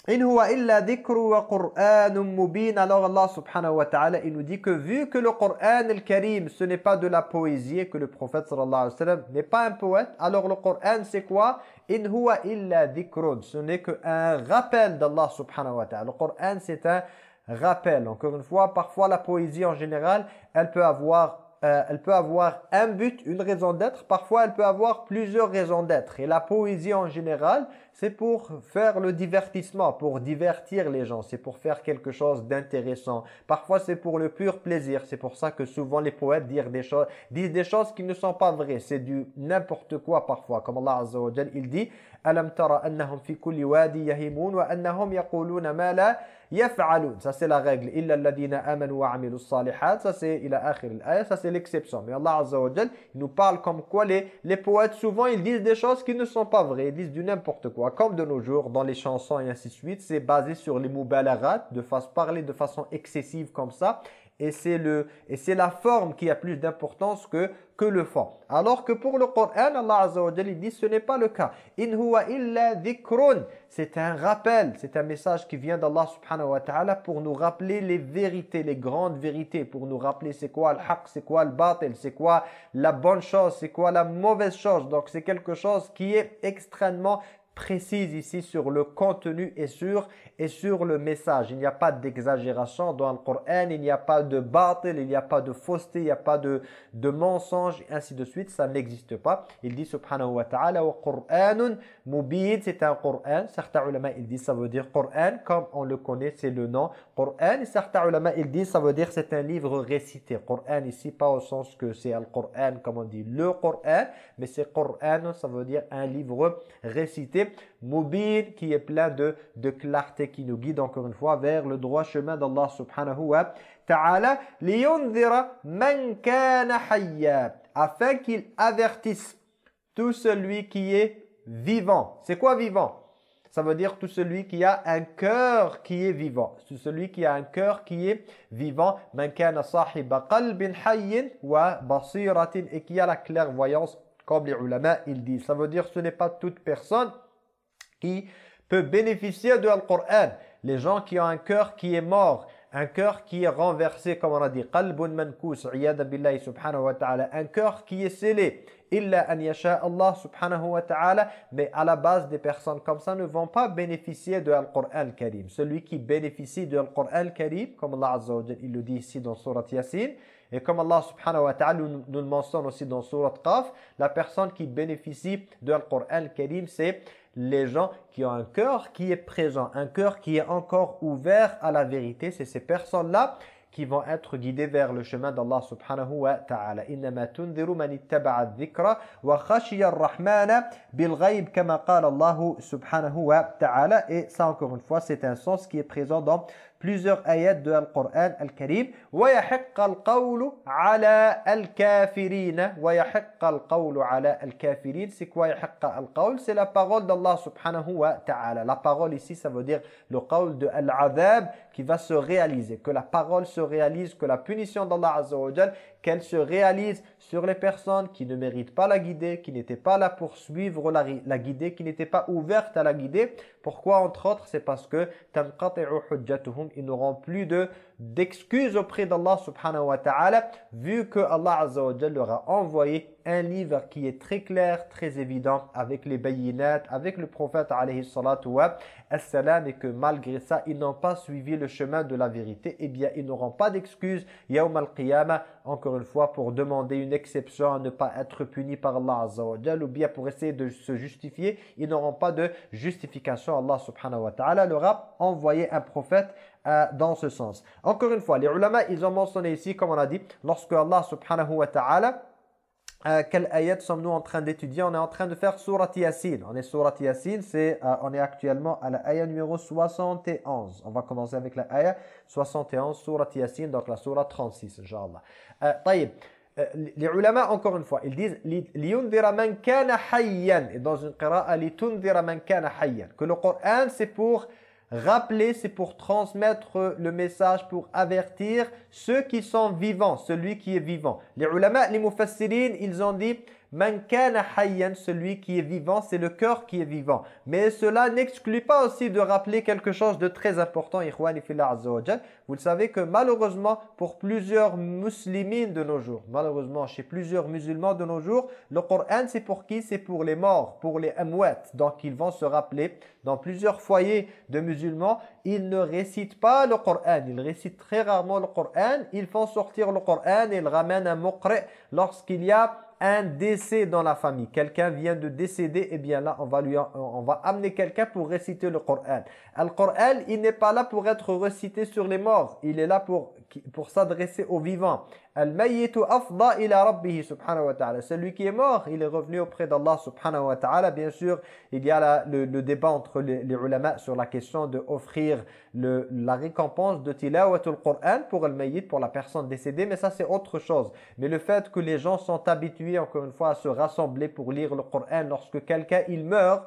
In huwa illa dhikru wa qur'anun mubin. Alors Allah subhanahu wa ta'ala, il nous dit que vu que le Coran al-Karim, ce n'est pas de la poésie, que le prophète sallallahu alayhi wa sallam n'est pas un poète, alors le Coran c'est quoi? In huwa illa dhikrun. Ce n'est qu'un rappel d'Allah subhanahu wa ta'ala. Le Coran c'est un rappel. Encore une fois, parfois la poésie en général, elle peut avoir euh, elle peut avoir un but, une raison d'être. Parfois, elle peut avoir plusieurs raisons d'être. Et la poésie en général, c'est pour faire le divertissement, pour divertir les gens. C'est pour faire quelque chose d'intéressant. Parfois, c'est pour le pur plaisir. C'est pour ça que souvent les poètes disent des choses, disent des choses qui ne sont pas vraies. C'est du n'importe quoi parfois. Comme Allah Azza wa il dit « Alam tara annahum fi kulli wadi yahimun wa annahum yaquluna ma la ça c'est la règle. Illa alladhina amanu wa amilus salihat. Ça c'est ila akhir al Ça c'est l'exception. Mais Allah Azza wa il nous parle comme quoi les, les poètes souvent ils disent des choses qui ne sont pas vraies. Ils disent du n'importe quoi. Comme de nos jours dans les chansons et ainsi de suite. C'est basé sur les mubalaghat. De façon, parler de façon excessive comme ça et c'est le et c'est la forme qui a plus d'importance que que le fond. Alors que pour le Coran, Allah Azza wa Jalla dit ce n'est pas le cas. In huwa illa dhikrun. C'est un rappel, c'est un message qui vient d'Allah subhanahu wa ta'ala pour nous rappeler les vérités, les grandes vérités, pour nous rappeler c'est quoi le haq, c'est quoi le batil, c'est quoi la bonne chose, c'est quoi la mauvaise chose. Donc c'est quelque chose qui est extrêmement précise ici sur le contenu et sur, et sur le message. Il n'y a pas d'exagération dans le Coran, il n'y a pas de batil, il n'y a pas de fausseté, il n'y a pas de, de mensonge, ainsi de suite. Ça n'existe pas. Il dit subhanahu wa ta'ala wa Qur'anun mubin, c'est un Coran. Certains ulama, ils disent ça veut dire Coran, comme on le connaît, c'est le nom Coran. Certains ulama, ils disent ça veut dire c'est un livre récité. Coran ici, pas au sens que c'est le Coran, comme on dit le Coran, mais c'est Coran, ça veut dire un livre récité mobile qui est plein de, de clarté, qui nous guide encore une fois vers le droit chemin d'Allah subhanahu wa ta'ala. Afin qu'il avertisse tout celui qui est vivant. C'est quoi vivant? Ça veut dire tout celui qui a un cœur qui est vivant. Tout celui qui a un cœur qui est vivant. Hayyin et qui a la clairvoyance comme les ulama ils disent. Ça veut dire ce n'est pas toute personne qui peut bénéficier de Al-Qur'an. Les gens qui ont un cœur qui est mort, un cœur qui est renversé, comme on a dit, qalbun mankous, billahi subhanahu wa ta'ala, un cœur qui est scellé, illa an yasha Allah subhanahu wa ta'ala, mais à la base des personnes comme ça ne vont pas bénéficier de Al-Qur'an Karim. Celui qui bénéficie de Al-Qur'an Karim, comme Allah Azza wa il le dit ici dans Surat Yasin, et comme Allah subhanahu wa ta'ala nous, le mentionne aussi dans Surat Qaf, la personne qui bénéficie de Al-Qur'an Karim, c'est les gens qui ont un cœur qui est présent, un cœur qui est encore ouvert à la vérité. C'est ces personnes-là qui vont être guidées vers le chemin d'Allah subhanahu wa ta'ala. إِنَّمَا تُنذِرُ مَنِ اتَّبَعَ الذِّكْرَ وَخَشِيَ الرَّحْمَنَ بِالْغَيْبِ كَمَا قَالَ اللَّهُ سُبْحَانَهُ وَتَعَالَى Et ça encore une fois, c'est un sens qui est présent dans plusieurs ayats de Al-Qur'an Al-Karim. وَيَحِقَّ الْقَوْلُ عَلَى الْكَافِرِينَ وَيَحِقَّ الْقَوْلُ عَلَى الْكَافِرِينَ C'est quoi يحق القول C'est la parole d'Allah subhanahu wa ta'ala. La parole ici, ça veut dire le qawl de Al-Adhab qui va se réaliser. Que la parole se réalise, que la punition d'Allah azza wa qu'elle se réalise sur les personnes qui ne méritent pas la guider, qui n'étaient pas là pour suivre la, la guider, qui n'étaient pas ouvertes à la guider. Pourquoi entre autres C'est parce que ils n'auront plus de d'excuses auprès d'Allah subhanahu wa ta'ala vu que Allah azza leur a envoyé un livre qui est très clair, très évident avec les bayinat, avec le prophète alayhi salatu wa salam et que malgré ça, ils n'ont pas suivi le chemin de la vérité, eh bien ils n'auront pas d'excuses yawm al-qiyamah encore une fois pour demander une exception à ne pas être puni par Allah azza wa ou bien pour essayer de se justifier, ils n'auront pas de justification. Allah subhanahu wa ta'ala leur a envoyé un prophète euh, dans ce sens. Encore une fois, les ulama, ils ont mentionné ici, comme on a dit, lorsque Allah subhanahu wa ta'ala, euh, quelle ayat sommes-nous en train d'étudier? On est en train de faire Surat Yassine. On est Surat Yassine, c'est, euh, on est actuellement à la ayat numéro 71. On va commencer avec la ayat 71, Surat Yassine, donc la Surat 36, Inch'Allah. Euh, taïb. Euh, les ulama, encore une fois, ils disent « kana hayyan » et dans une qira'a « kana hayyan » que le Coran, c'est pour Rappeler, c'est pour transmettre le message, pour avertir ceux qui sont vivants, celui qui est vivant. Les ulama, les mufassirin, ils ont dit Man kana hayyan, celui qui est vivant, c'est le cœur qui est vivant. Mais cela n'exclut pas aussi de rappeler quelque chose de très important, Vous le savez que malheureusement, pour plusieurs muslimines de nos jours, malheureusement chez plusieurs musulmans de nos jours, le Coran c'est pour qui? C'est pour les morts, pour les amwat. Donc ils vont se rappeler, dans plusieurs foyers de musulmans, ils ne récitent pas le Coran, ils récitent très rarement le Coran, ils font sortir le Coran et ils ramènent un muqri lorsqu'il y a un décès dans la famille, quelqu'un vient de décéder, et eh bien là, on va, lui, on va amener quelqu'un pour réciter le Coran. Le Coran, il n'est pas là pour être récité sur les morts, il est là pour, pour s'adresser aux vivants. Al-mayyitu afda ila rabbihi subhanahu wa ta'ala. Celui qui est mort, il est revenu auprès d'Allah subhanahu wa ta'ala. Bien sûr, il y a le, débat entre les, les ulama sur la question de offrir le, la récompense de tilawatul Qur'an pour al-mayyit, pour la personne décédée, mais ça c'est autre chose. Mais le fait que les gens sont habitués encore une fois à se rassembler pour lire le Qur'an lorsque quelqu'un il meurt,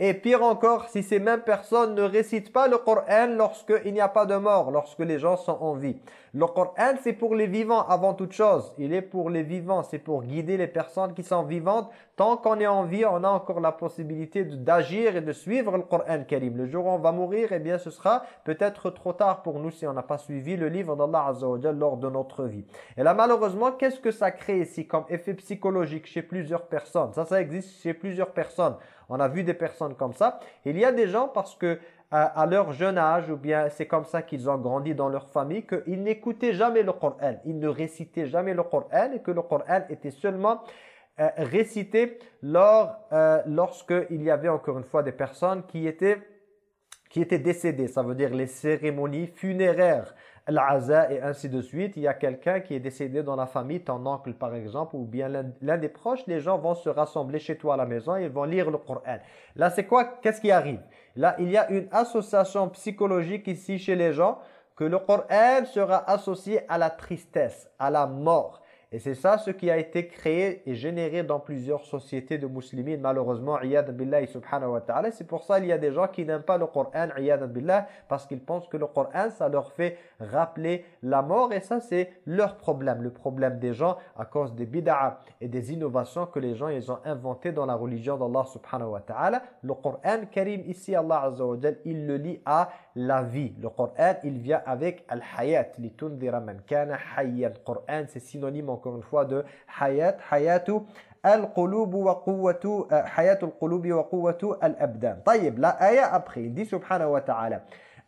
et pire encore, si ces mêmes personnes ne récitent pas le Coran lorsqu'il n'y a pas de mort, lorsque les gens sont en vie. Le Coran, c'est pour les vivants avant toute chose. Il est pour les vivants, c'est pour guider les personnes qui sont vivantes. Tant qu'on est en vie, on a encore la possibilité d'agir et de suivre le Coran Karim. Le jour où on va mourir, eh bien ce sera peut-être trop tard pour nous si on n'a pas suivi le livre d'Allah Azza wa lors de notre vie. Et là, malheureusement, qu'est-ce que ça crée ici comme effet psychologique chez plusieurs personnes? Ça, ça existe chez plusieurs personnes. On a vu des personnes comme ça. Il y a des gens parce que à, leur jeune âge, ou bien c'est comme ça qu'ils ont grandi dans leur famille, qu'ils n'écoutaient jamais le Coran, ils ne récitaient jamais le Coran et que le Coran était seulement euh, récité lors, euh, lorsqu'il y avait encore une fois des personnes qui étaient, qui étaient décédées. Ça veut dire les cérémonies funéraires l'aza et ainsi de suite. Il y a quelqu'un qui est décédé dans la famille, ton oncle par exemple, ou bien l'un des proches, les gens vont se rassembler chez toi à la maison et ils vont lire le Coran. Là, c'est quoi? Qu'est-ce qui arrive? Là, il y a une association psychologique ici chez les gens que le Coran sera associé à la tristesse, à la mort. Et c'est ça ce qui a été créé et généré dans plusieurs sociétés de musulmans, malheureusement, billah subhanahu wa ta'ala. C'est pour ça qu'il y a des gens qui n'aiment pas le Coran, billah, parce qu'ils pensent que le Coran, ça leur fait rappeler la mort. Et ça, c'est leur problème, le problème des gens à cause des bid'a et des innovations que les gens ils ont inventées dans la religion d'Allah subhanahu wa ta'ala. Le Coran Karim, ici, Allah azza wa il le lit à la vie. Le Coran, il vient avec al-hayat, li tundira man kana hayyan. Le Coran, c'est synonyme encore une fois de hayat, hayatu al-qulub wa quwwatu hayatul qulubi wa quwwatu al-abdan. طيب la aya après il dit subhanahu wa ta'ala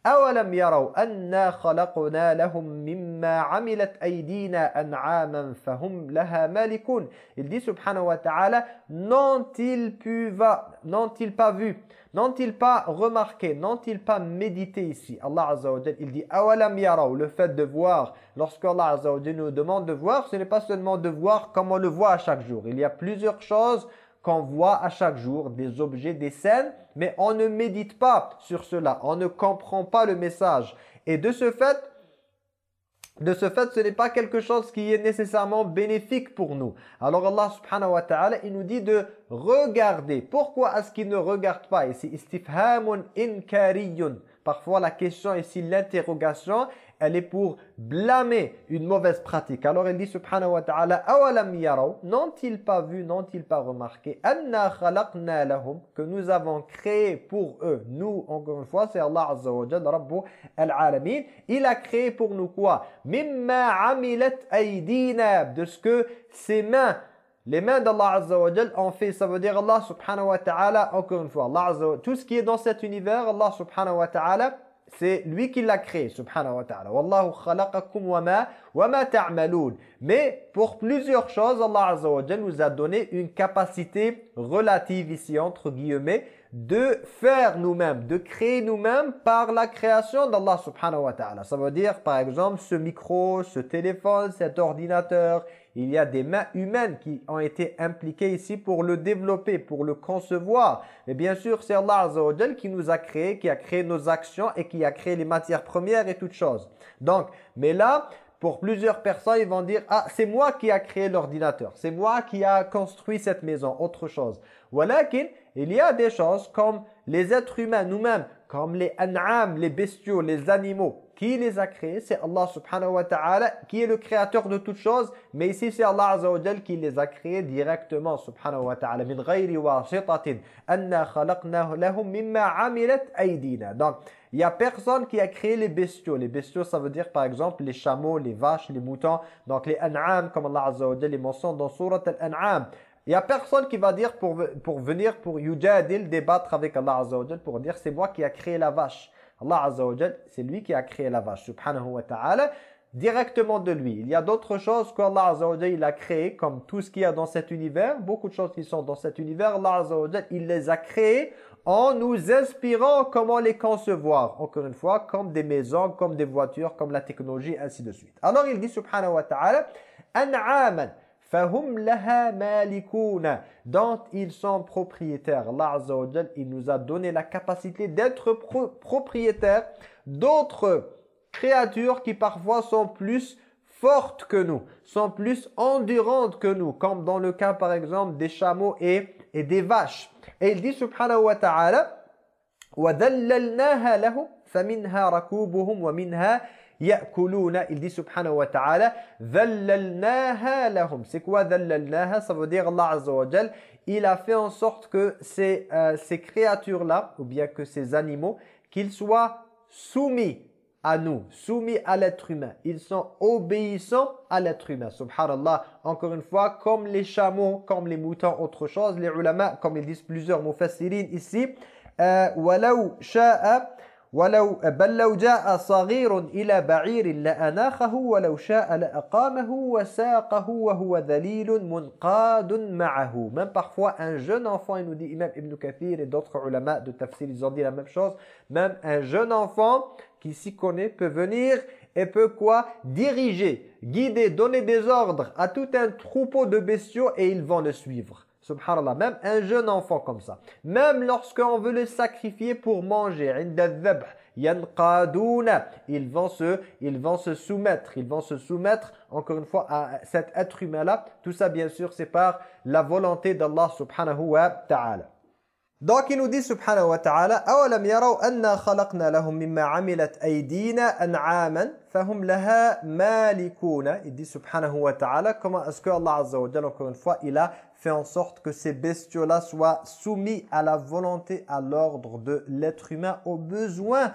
أولم يروا أنا خلقنا لهم مما عملت أيدينا أنعاما فهم لها مالكون Il dit subhanahu wa ta'ala N'ont-ils n'ont-ils pas vu N'ont-ils pas remarqué N'ont-ils pas médité ici Allah Azza wa il dit Awalam yaraw Le fait de voir Lorsque Allah Azza wa nous demande de voir Ce n'est pas seulement de voir comme on le voit à chaque jour Il y a plusieurs choses qu'on voit à chaque jour, des objets, des scènes, mais on ne médite pas sur cela, on ne comprend pas le message. Et de ce fait, de ce fait, ce n'est pas quelque chose qui est nécessairement bénéfique pour nous. Alors Allah subhanahu wa ta'ala, il nous dit de regarder. Pourquoi est-ce qu'il ne regarde pas? Ici. Parfois, la question ici, l'interrogation, elle est pour blâmer une mauvaise pratique. Alors il dit subhanahu wa ta'ala awalam yaraw n'ont-ils pas vu n'ont-ils pas remarqué anna khalaqna lahum que nous avons créé pour eux nous encore une fois c'est Allah azza wa jalla rabbu al-alamin il a créé pour nous quoi? Mimma amilat aydina de ce que ses mains les mains d'Allah Azza wa Jal ont fait, ça veut dire Allah subhanahu wa ta'ala, encore une fois, Allah Azza tout ce qui est dans cet univers, Allah subhanahu wa ta'ala, c'est lui qui l'a créé, subhanahu wa ta'ala. Wallahu khalaqakum wa ma, wa ma. Mais pour plusieurs choses, Allah Azza wa nous a donné une capacité relative ici, entre guillemets, de faire nous-mêmes, de créer nous-mêmes par la création d'Allah subhanahu wa ta'ala. Ça veut dire, par exemple, ce micro, ce téléphone, cet ordinateur, il y a des mains humaines qui ont été impliquées ici pour le développer, pour le concevoir. Et bien sûr, c'est Allah Azza qui nous a créé, qui a créé nos actions et qui a créé les matières premières et toutes choses. Donc, mais là, pour plusieurs personnes, ils vont dire « Ah, c'est moi qui a créé l'ordinateur. C'est moi qui a construit cette maison. » Autre chose. Walakin, il y a des choses comme les êtres humains nous-mêmes, comme les an'am, les bestiaux, les animaux. Qui les a créés? C'est Allah subhanahu wa ta'ala qui est le créateur de toutes choses. Mais ici, c'est Allah azza wa qui les a créés directement, subhanahu wa ta'ala. Min ghayri wasitatin anna lahum mimma amilat aydina. Donc, il n'y a personne qui a créé les bestiaux. Les bestiaux, ça veut dire par exemple les chameaux, les vaches, les moutons. Donc les an'am, comme Allah Azza wa les mentionne dans Surat al-an'am. Il n'y a personne qui va dire pour, pour venir, pour yujadil, débattre avec Allah Azza wa pour dire c'est moi qui a créé la vache. Allah Azza wa c'est lui qui a créé la vache, subhanahu wa ta'ala, directement de lui. Il y a d'autres choses qu'Allah Azza wa il a créées, comme tout ce qu'il y a dans cet univers, beaucoup de choses qui sont dans cet univers, Allah Azza wa il les a créées en nous inspirant comment les concevoir. Encore une fois, comme des maisons, comme des voitures, comme la technologie, ainsi de suite. Alors il dit subhanahu wa ta'ala, « An'aman » فَهُمْ لَهَا مَالِكُونَ dont ils sont propriétaires. Allah Azza il nous a donné la capacité d'être propriétaires d'autres créatures qui parfois sont plus fortes que nous, sont plus endurantes que nous, comme dans le cas par exemple des chameaux et, et des vaches. Et il dit subhanahu wa ta'ala وَذَلَّلْنَاهَا لَهُمْ فَمِنْهَا رَكُوبُهُمْ وَمِنْهَا يأكلون il dit subhanahu wa ta'ala ذللناها لهم c'est quoi ذللناها ça veut dire Allah azza wa jal il a fait en sorte que ces, euh, ces créatures là ou bien que ces animaux qu'ils soient soumis à nous, soumis à l'être humain. Ils sont obéissants à l'être humain. Subhanallah, encore une fois, comme les chameaux, comme les moutons, autre chose, les ulama, comme ils disent plusieurs mufassirin ici, euh, وَلَوْ شَاءَ ولو بل لو جاء صغير إلى بعير لأناخه ولو شاء لأقامه وساقه وهو ذليل منقاد معه même parfois un jeune enfant il nous dit Imam Ibn Kathir et d'autres ulama de tafsir ils ont dit la même chose même un jeune enfant qui s'y connaît peut venir et peut quoi diriger guider donner des ordres à tout un troupeau de bestiaux et ils vont le suivre Subhanallah, même un jeune enfant comme ça. Même lorsqu'on veut le sacrifier pour manger, ils vont se ils vont se soumettre, ils vont se soumettre encore une fois à cet être humain là. Tout ça bien sûr c'est par la volonté d'Allah subhanahu wa ta'ala. Donc il nous dit subhanahu wa ta'ala أَوَلَمْ يَرَوْا أَنَّا خَلَقْنَا لَهُم مِّمَّا عَمِلَتْ أَيْدِينَا أَنْعَامًا فَهُمْ لَهَا مَالِكُونَ Il dit subhanahu wa ta'ala comment est-ce que Allah azza wa jalla encore une fois il a fait en sorte que ces bestiaux-là soient soumis à la volonté, à l'ordre de l'être humain, aux besoins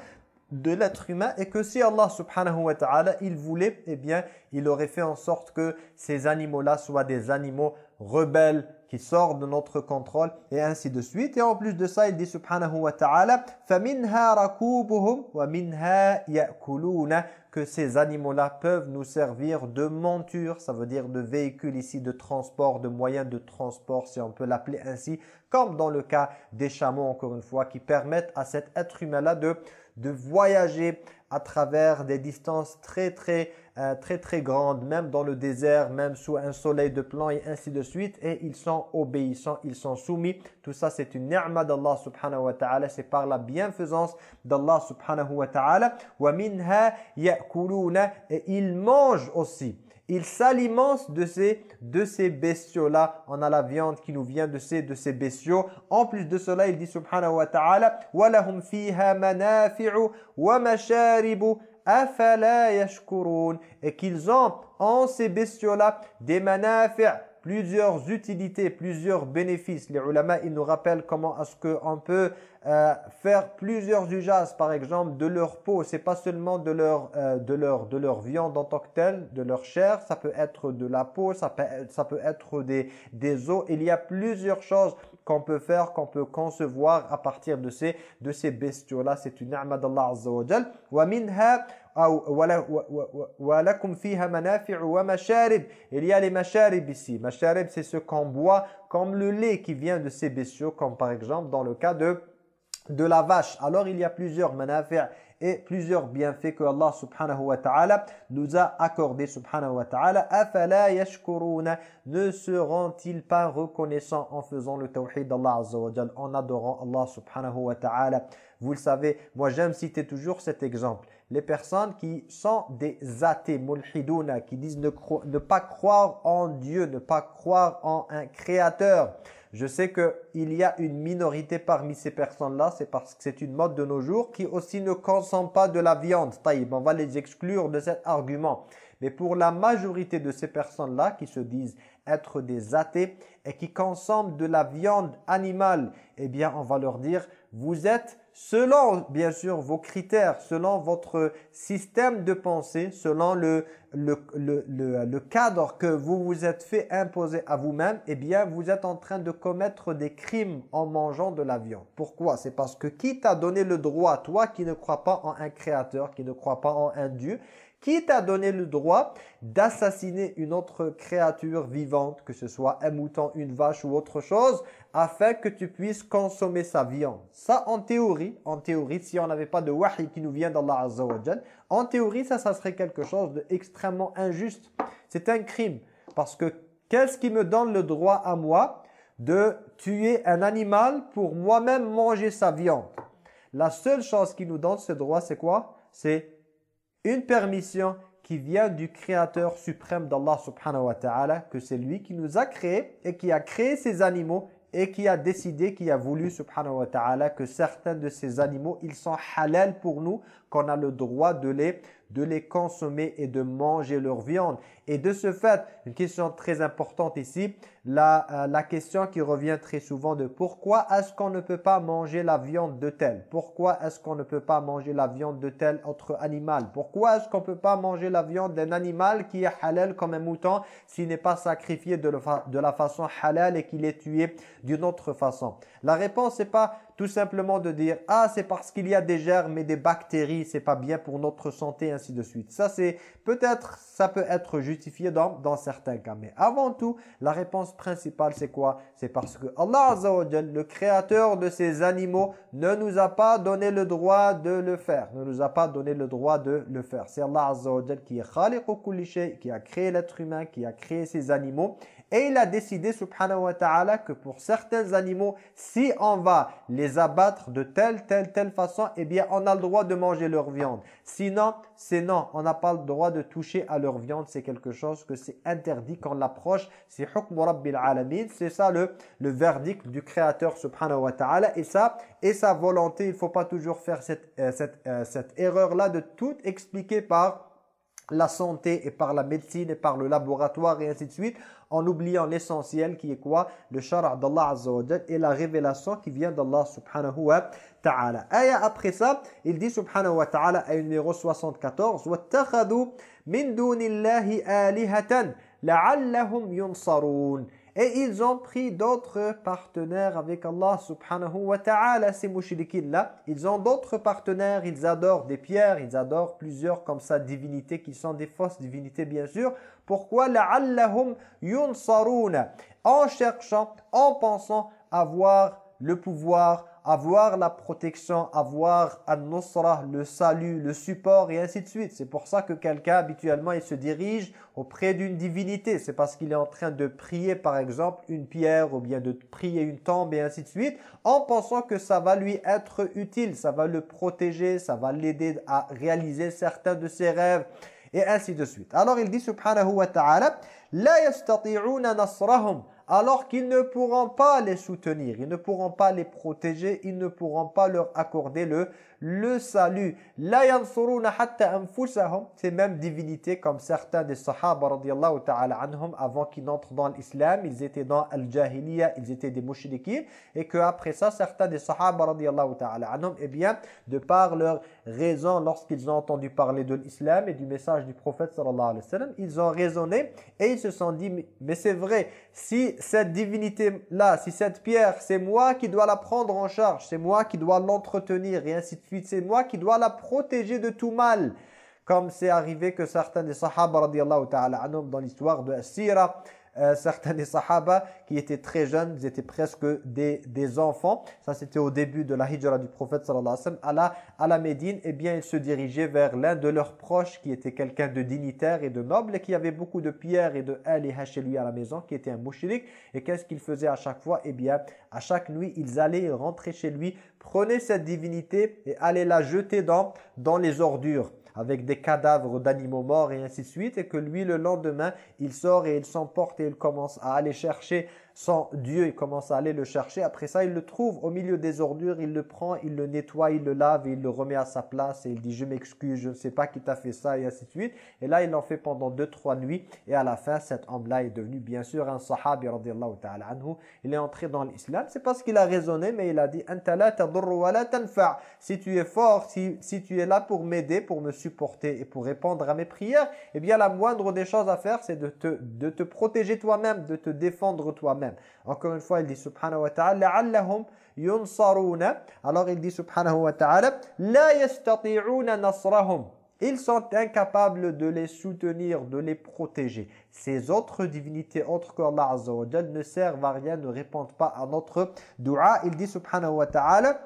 de l'être humain et que si Allah subhanahu wa ta'ala il voulait, eh bien il aurait fait en sorte que ces animaux-là soient des animaux rebelle qui sort de notre contrôle et ainsi de suite. Et en plus de ça il dit subhanahu wa ta'ala faminha rakubuhum wa minha ya'kuluna que ces animaux-là peuvent nous servir de monture, ça veut dire de véhicule ici, de transport, de moyen de transport, si on peut l'appeler ainsi, comme dans le cas des chameaux, encore une fois, qui permettent à cet être humain-là de, de voyager à travers des distances très, très euh, très très grandes, même dans le désert, même sous un soleil de plomb et ainsi de suite. Et ils sont obéissants, ils sont soumis. Tout ça c'est une ni'ma d'Allah subhanahu wa ta'ala. C'est par la bienfaisance d'Allah subhanahu wa ta'ala. وَمِنْهَا يَأْكُلُونَ Et ils mangent aussi ils s'alimentent de ces, de ces bestiaux-là. On a la viande qui nous vient de ces, de ces bestiaux. En plus de cela, il dit subhanahu wa ta'ala وَلَهُمْ فِيهَا مَنَافِعُ وَمَشَارِبُ أَفَلَا يَشْكُرُونَ et qu'ils ont en ces bestiaux-là des manafi' plusieurs utilités, plusieurs bénéfices. Les ulama, ils nous rappellent comment est-ce qu'on peut euh, faire plusieurs usages, par exemple, de leur peau. C'est pas seulement de leur, euh, de, leur, de leur viande en tant que telle, de leur chair. Ça peut être de la peau, ça peut, ça peut être des, des os. Il y a plusieurs choses qu'on peut faire, qu'on peut concevoir à partir de ces, de ces bestiaux-là. C'est une ni'ma d'Allah Azza wa Jal. وَمِنْهَا وَلَكُمْ فِيهَا مَنَافِعُ وَمَشَارِبْ Il y a les masharib ici. Masharib, c'est ce qu'on boit comme le lait qui vient de ces bestiaux, comme par exemple dans le cas de de la vache. Alors il y a plusieurs manafi' et plusieurs bienfaits que Allah subhanahu wa ta'ala nous a accordés subhanahu wa ta'ala. Afala yashkuruna Ne seront-ils pas reconnaissants en faisant le tawhid d'Allah azza wa en adorant Allah subhanahu wa ta'ala? Vous le savez, moi j'aime citer toujours cet exemple. Les personnes qui sont des athées, qui disent ne pas croire en Dieu, ne pas croire en un créateur Je sais qu'il y a une minorité parmi ces personnes-là, c'est parce que c'est une mode de nos jours, qui aussi ne consomme pas de la viande. Taïb, on va les exclure de cet argument. Mais pour la majorité de ces personnes-là qui se disent être des athées et qui consomment de la viande animale, eh bien on va leur dire, vous êtes selon bien sûr vos critères, selon votre système de pensée, selon le, le, le, le, cadre que vous vous êtes fait imposer à vous-même, eh bien vous êtes en train de commettre des crimes en mangeant de la viande. Pourquoi? C'est parce que qui t'a donné le droit, toi qui ne crois pas en un créateur, qui ne croit pas en un Dieu, qui t'a donné le droit d'assassiner une autre créature vivante, que ce soit un mouton, une vache ou autre chose, afin que tu puisses consommer sa viande. Ça, en théorie, en théorie, si on n'avait pas de wahi qui nous vient d'Allah Azza wa en théorie, ça, ça serait quelque chose d'extrêmement injuste. C'est un crime. Parce que qu'est-ce qui me donne le droit à moi de tuer un animal pour moi-même manger sa viande? La seule chose qui nous donne ce droit, c'est quoi? C'est une permission qui vient du Créateur suprême d'Allah subhanahu wa ta'ala, que c'est lui qui nous a créés et qui a créé ces animaux et qui a décidé, qui a voulu subhanahu wa ta'ala que certains de ces animaux, ils sont halal pour nous, qu'on a le droit de les de les consommer et de manger leur viande. Et de ce fait, une question très importante ici, la, euh, la question qui revient très souvent de pourquoi est-ce qu'on ne peut pas manger la viande de tel? Pourquoi est-ce qu'on ne peut pas manger la viande de tel autre animal? Pourquoi est-ce qu'on ne peut pas manger la viande d'un animal qui est halal comme un mouton s'il n'est pas sacrifié de, de la façon halal et qu'il est tué d'une autre façon? La réponse n'est pas tout simplement de dire « Ah, c'est parce qu'il y a des germes et des bactéries, c'est pas bien pour notre santé, ainsi de suite. » Ça, c'est peut-être, ça peut être justifié dans, dans certains cas. Mais avant tout, la réponse principale, c'est quoi? C'est parce que Allah le créateur de ces animaux, ne nous a pas donné le droit de le faire. Ne nous a pas donné le droit de le faire. C'est Allah qui est qui a créé l'être humain, qui a créé ces animaux. Et il a décidé, subhanahu wa ta'ala, que pour certains animaux, si on va les abattre de telle, telle, telle façon, eh bien, on a le droit de manger leur viande. Sinon, c'est non, on n'a pas le droit de toucher à leur viande. C'est quelque chose que c'est interdit quand l'approche. C'est hukm rabbil alamin. C'est ça le, verdict du Créateur, subhanahu wa ta'ala. Et ça, et sa volonté, il ne faut pas toujours faire cette, euh, euh, cette erreur-là de tout expliquer par la santé et par la médecine et par le laboratoire et ainsi de suite en oubliant l'essentiel qui est quoi? Le shara' d'Allah Azza et la révélation qui vient d'Allah subhanahu wa ta'ala. Après ça, il dit subhanahu wa ta'ala à numéro 74 وَاتَّخَذُوا مِن دُونِ اللَّهِ آلِهَةً لَعَلَّهُمْ يُنصَرُونَ et ils ont pris d'autres partenaires avec Allah subhanahu wa ta'ala, ces mouchriquins-là. Ils ont d'autres partenaires, ils adorent des pierres, ils adorent plusieurs comme ça divinités qui sont des fausses divinités bien sûr. Pourquoi? La'allahum yunsaruna En cherchant, en pensant avoir le pouvoir, avoir la protection, avoir an-nusra, le salut, le support et ainsi de suite. C'est pour ça que quelqu'un habituellement il se dirige auprès d'une divinité. C'est parce qu'il est en train de prier par exemple une pierre ou bien de prier une tombe et ainsi de suite en pensant que ça va lui être utile, ça va le protéger, ça va l'aider à réaliser certains de ses rêves et ainsi de suite. Alors il dit subhanahu wa ta'ala la nasrahum alors qu'ils ne pourront pas les soutenir, ils ne pourront pas les protéger, ils ne pourront pas leur accorder le, le salut. La yansuruna hatta anfusahum, ces mêmes divinités comme certains des sahaba radiyallahu ta'ala anhum avant qu'ils n'entrent dans l'islam, ils étaient dans al-jahiliya, ils étaient des mushrikin et que après ça certains des sahaba radiyallahu ta'ala anhum eh bien de par leur raison lorsqu'ils ont entendu parler de l'islam et du message du prophète sallallahu alayhi wa ils ont raisonné et ils se sont dit mais c'est vrai, si cette divinité là, si cette pierre, c'est moi qui dois la prendre en charge, c'est moi qui dois l'entretenir et ainsi de c'est moi qui dois la protéger de tout mal. Comme c'est arrivé que certains des sahaba ta'ala dans l'histoire de Sira, euh, certains des sahaba qui étaient très jeunes, ils étaient presque des, des enfants. Ça, c'était au début de la hijra du prophète sallallahu alayhi wa sallam. À la, à la Médine, eh bien, ils se dirigeaient vers l'un de leurs proches qui était quelqu'un de dignitaire et de noble et qui avait beaucoup de pierres et de aliha chez lui à la maison, qui était un mouchirik. Et qu'est-ce qu'il faisait à chaque fois? Eh bien, à chaque nuit, ils allaient rentrer chez lui, prenaient cette divinité et allaient la jeter dans, dans les ordures avec des cadavres d'animaux morts et ainsi de suite, et que lui, le lendemain, il sort et il s'emporte et il commence à aller chercher son Dieu, il commence à aller le chercher. Après ça, il le trouve au milieu des ordures, il le prend, il le nettoie, il le lave et il le remet à sa place. Et il dit, je m'excuse, je ne sais pas qui t'a fait ça et ainsi de suite. Et là, il en fait pendant deux, trois nuits. Et à la fin, cet homme-là est devenu bien sûr un sahabi radiallahu ta'ala anhu. Il est entré dans l'islam. C'est parce qu'il a raisonné, mais il a dit, si tu es fort, si, si tu es là pour m'aider, pour me supporter et pour répondre à mes prières, eh bien la moindre des choses à faire, c'est de te, de te protéger toi-même, de te défendre toi-même. Encore une fois, il dit subhanahu wa ta'ala, Alors il dit subhanahu wa ta'ala, la yastati'una nasrahum. Ils sont incapables de les soutenir, de les protéger. Ces autres divinités autres qu'Allah Azza wa ne servent à rien, ne répondent pas à notre dua. Il dit subhanahu wa ta'ala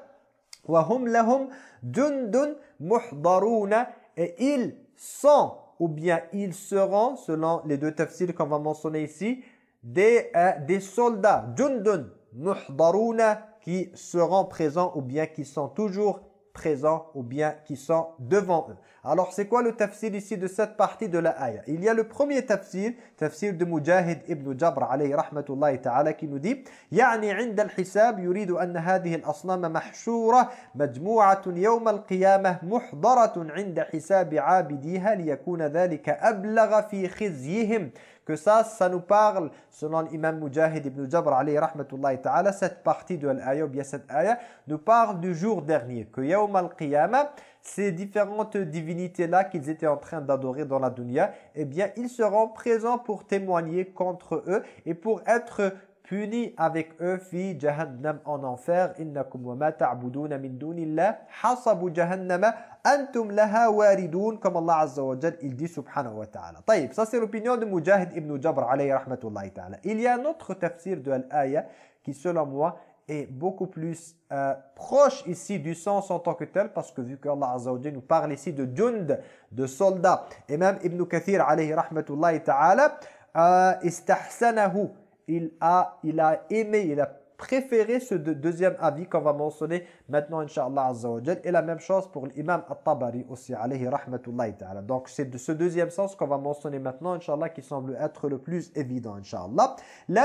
hum lahum dundun muhdaruna et ils sont ou bien ils seront selon les deux tafsirs qu'on va mentionner ici des, euh, des soldats dundun muhdaruna qui seront présents ou bien qui sont toujours présents ou bien qui sont devant eux. Alors c'est quoi le tafsir ici de cette partie de la ayah Il y a le premier tafsir, tafsir de Mujahid ibn Jabr alayhi rahmatullahi ta'ala qui nous dit يعني عند الحساب يريد أن هذه الأصنام محشورة مجموعة يوم القيامة محضرة عند حساب عابديها ليكون ذلك أبلغ في خزيهم que ça, ça nous parle, selon l'imam Mujahid ibn Jabr alayhi rahmatullahi cette partie de l'ayah, ou bien cette ayah, nous parle du jour dernier, que Yawm al-Qiyamah, ces différentes divinités-là qu'ils étaient en train d'adorer dans la dunya, eh bien, ils seront présents pour témoigner contre eux et pour être punis avec eux fi jahannam en enfer innakum wa ma ta'buduna min dunillah hasabu jahannama antum laha waridun comme Allah azza wa jalla il dit subhanahu wa ta'ala. طيب ça c'est l'opinion de Mujahid ibn Jabr alayhi rahmatullahi ta'ala. Il y a un autre tafsir de l'ayah qui selon moi est beaucoup plus euh, proche ici du sens en tant que tel parce que vu qu'Allah Azza wa nous parle ici de jund, de soldats et même Ibn Kathir alayhi rahmatullahi ta'ala euh, istahsanahu il a, il a aimé, il a préféré ce deuxième avis qu'on va mentionner maintenant, Inch'Allah Azza Et la même chose pour l'imam At-Tabari aussi, alayhi rahmatullahi ta'ala. Donc, c'est de ce deuxième sens qu'on va mentionner maintenant, Inch'Allah, qui semble être le plus évident, Inch'Allah. La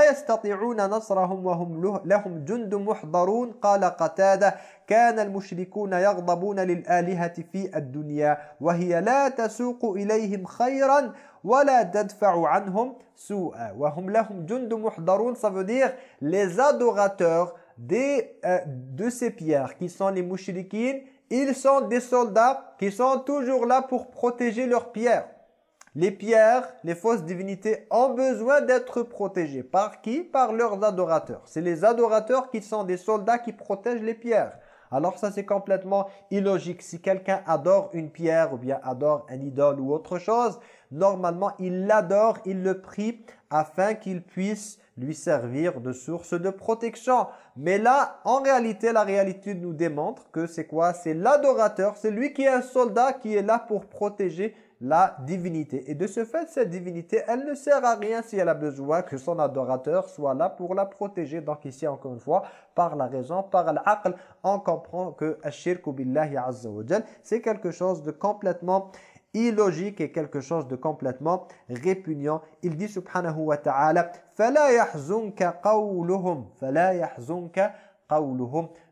nasrahum wa hum lahum jundu muhdarun, qala qatada, كان المشركون يغضبون للآلهة في الدنيا وهي لا تسوق إليهم خيرا ولا تدفع عنهم سوءا وهم لهم جند محضرون ça veut dire les adorateurs des, euh, de ces pierres qui sont les mouchriquines, ils sont des soldats qui sont toujours là pour protéger leurs pierres. Les pierres, les fausses divinités ont besoin d'être protégées. Par qui Par leurs adorateurs. C'est les adorateurs qui sont des soldats qui protègent les pierres. Alors ça c'est complètement illogique. Si quelqu'un adore une pierre ou bien adore un idole ou autre chose, normalement il l'adore, il le prie afin qu'il puisse lui servir de source de protection. Mais là, en réalité, la réalité nous démontre que c'est quoi? C'est l'adorateur, c'est lui qui est un soldat qui est là pour protéger la divinité. Et de ce fait, cette divinité, elle ne sert à rien si elle a besoin que son adorateur soit là pour la protéger. Donc ici, encore une fois, par la raison, par l'aql, on comprend que ashirku billahi azza wa c'est quelque chose de complètement illogique et quelque chose de complètement répugnant. Il dit subhanahu wa ta'ala فَلَا يَحْزُنْكَ قَوْلُهُمْ فَلَا يَحْزُنْكَ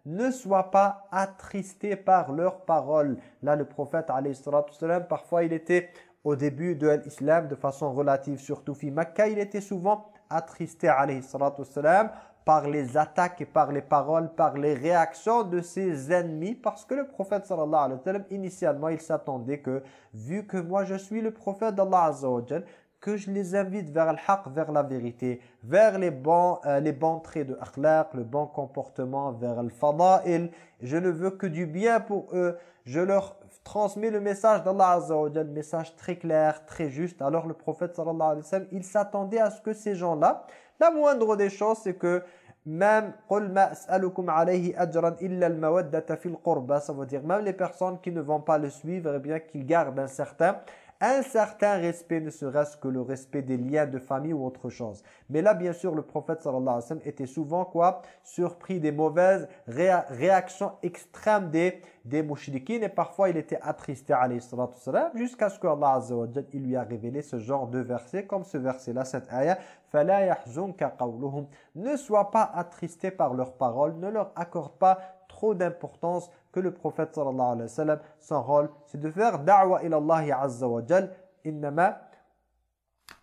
ne sois pas attristé par leurs paroles. Là le prophète alayhi parfois il était au début de l'islam de façon relative surtout fi Makkah il était souvent attristé alayhi par les attaques et par les paroles, par les réactions de ses ennemis parce que le prophète sallallahu alayhi wa initialement il s'attendait que vu que moi je suis le prophète d'Allah que je les invite vers le haq, vers la vérité, vers les bons, euh, les bons traits de akhlaq, le bon comportement, vers le fada'il. Je ne veux que du bien pour eux. Je leur transmets le message d'Allah Azza wa le message très clair, très juste. Alors le prophète sallallahu alayhi wa sallam, il s'attendait à ce que ces gens-là, la moindre des choses, c'est que même ça veut dire même les personnes qui ne vont pas le suivre, eh bien qu'ils gardent un certain un certain respect, ne serait-ce que le respect des liens de famille ou autre chose. Mais là, bien sûr, le prophète sallallahu alayhi wa sallam était souvent quoi? Surpris des mauvaises réactions extrêmes des, des mouchidikines et parfois il était attristé à alayhi sallallahu sallam jusqu'à ce que Allah lui a révélé ce genre de verset comme ce verset-là, cette ayah ne sois pas attristé par leurs paroles, ne leur accorde pas trop d'importance que le prophète sallallahu alayhi wa sallam son rôle c'est de faire da'wa ila Allah azza wa jal.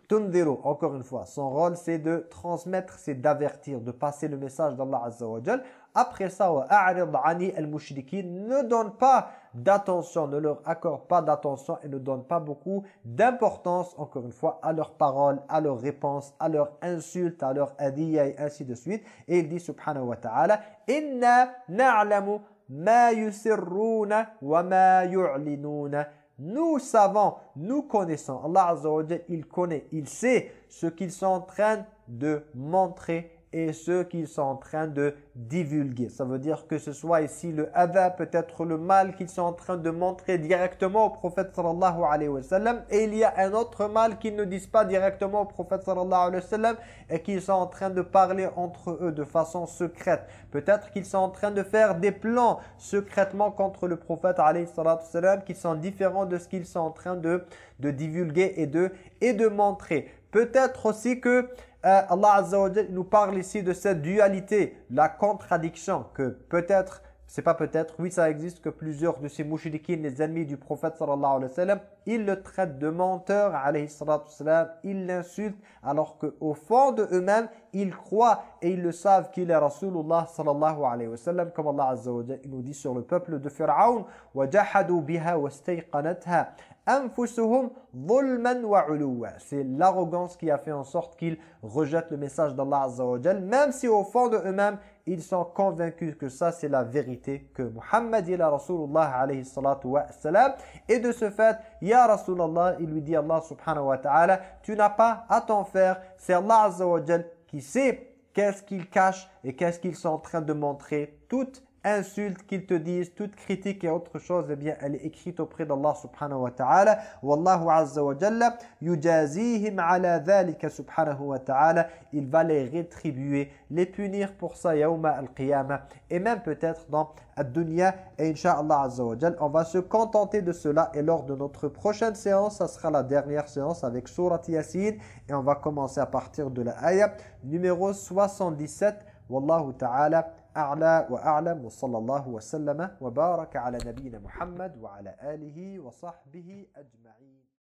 Tundiru encore une fois son rôle c'est de transmettre c'est d'avertir de passer le message d'Allah azza wa jal après ça, ne donne pas d'attention, ne leur accorde pas d'attention et ne donne pas beaucoup d'importance, encore une fois, à leurs paroles, à leurs réponses, à leurs insultes, à leurs adiyya et ainsi de suite. Et il dit, subhanahu wa ta'ala, « Inna na'lamu ma yusirruna wa ma yu'linuna » Nous savons, nous connaissons. Allah Azza wa il connaît, il sait ce qu'ils sont en train de montrer et ceux qu'ils sont en train de divulguer. Ça veut dire que ce soit ici le adha, peut-être le mal qu'ils sont en train de montrer directement au prophète sallallahu alayhi wa sallam. Et il y a un autre mal qu'ils ne disent pas directement au prophète sallallahu alayhi wa sallam et qu'ils sont en train de parler entre eux de façon secrète. Peut-être qu'ils sont en train de faire des plans secrètement contre le prophète alayhi wa sallam qui sont différents de ce qu'ils sont en train de, divulguer et de montrer. Peut-être aussi que euh, Allah Azza wa nous parle ici de cette dualité, la contradiction que peut-être, c'est pas peut-être, oui ça existe que plusieurs de ces mouchidikines, les ennemis du prophète sallallahu alayhi wa sallam, ils le traitent de menteur alayhi sallam, ils l'insultent alors qu'au fond de eux-mêmes, ils croient et ils le savent qu'il est Rasulullah sallallahu alayhi wa sallam, comme Allah Azza wa nous dit sur le peuple de Pharaon, وَجَحَدُوا بِهَا وَاسْتَيْقَنَتْهَا c'est l'arrogance qui a fait en sorte qu'ils rejettent le message d'Allah Azza même si au fond de eux-mêmes, ils sont convaincus que ça c'est la vérité, que Muhammad est la Rasulullah alayhi wa. Et de ce fait, Ya Rasulullah, il lui dit Allah subhanahu wa ta'ala, tu n'as pas à t'en faire, c'est Allah Azza wa qui sait qu'est-ce qu'ils cachent et qu'est-ce qu'ils sont en train de montrer. Toutes insulte qu'ils te disent, toute critique et autre chose, eh bien, elle est écrite auprès d'Allah subhanahu wa ta'ala. Wallahu azza wa jalla yujazihim ala dhalika subhanahu wa ta'ala. Il va les rétribuer, les punir pour ça yawma al-qiyamah et même peut-être dans ad-dunya et azza wa jalla. On va se contenter de cela et lors de notre prochaine séance, ça sera la dernière séance avec Surat Yasin et on va commencer à partir de la ayah numéro 77. Wallahu ta'ala أعلى وأعلم وصلى الله وسلم وبارك على نبينا محمد وعلى آله وصحبه أجمعين.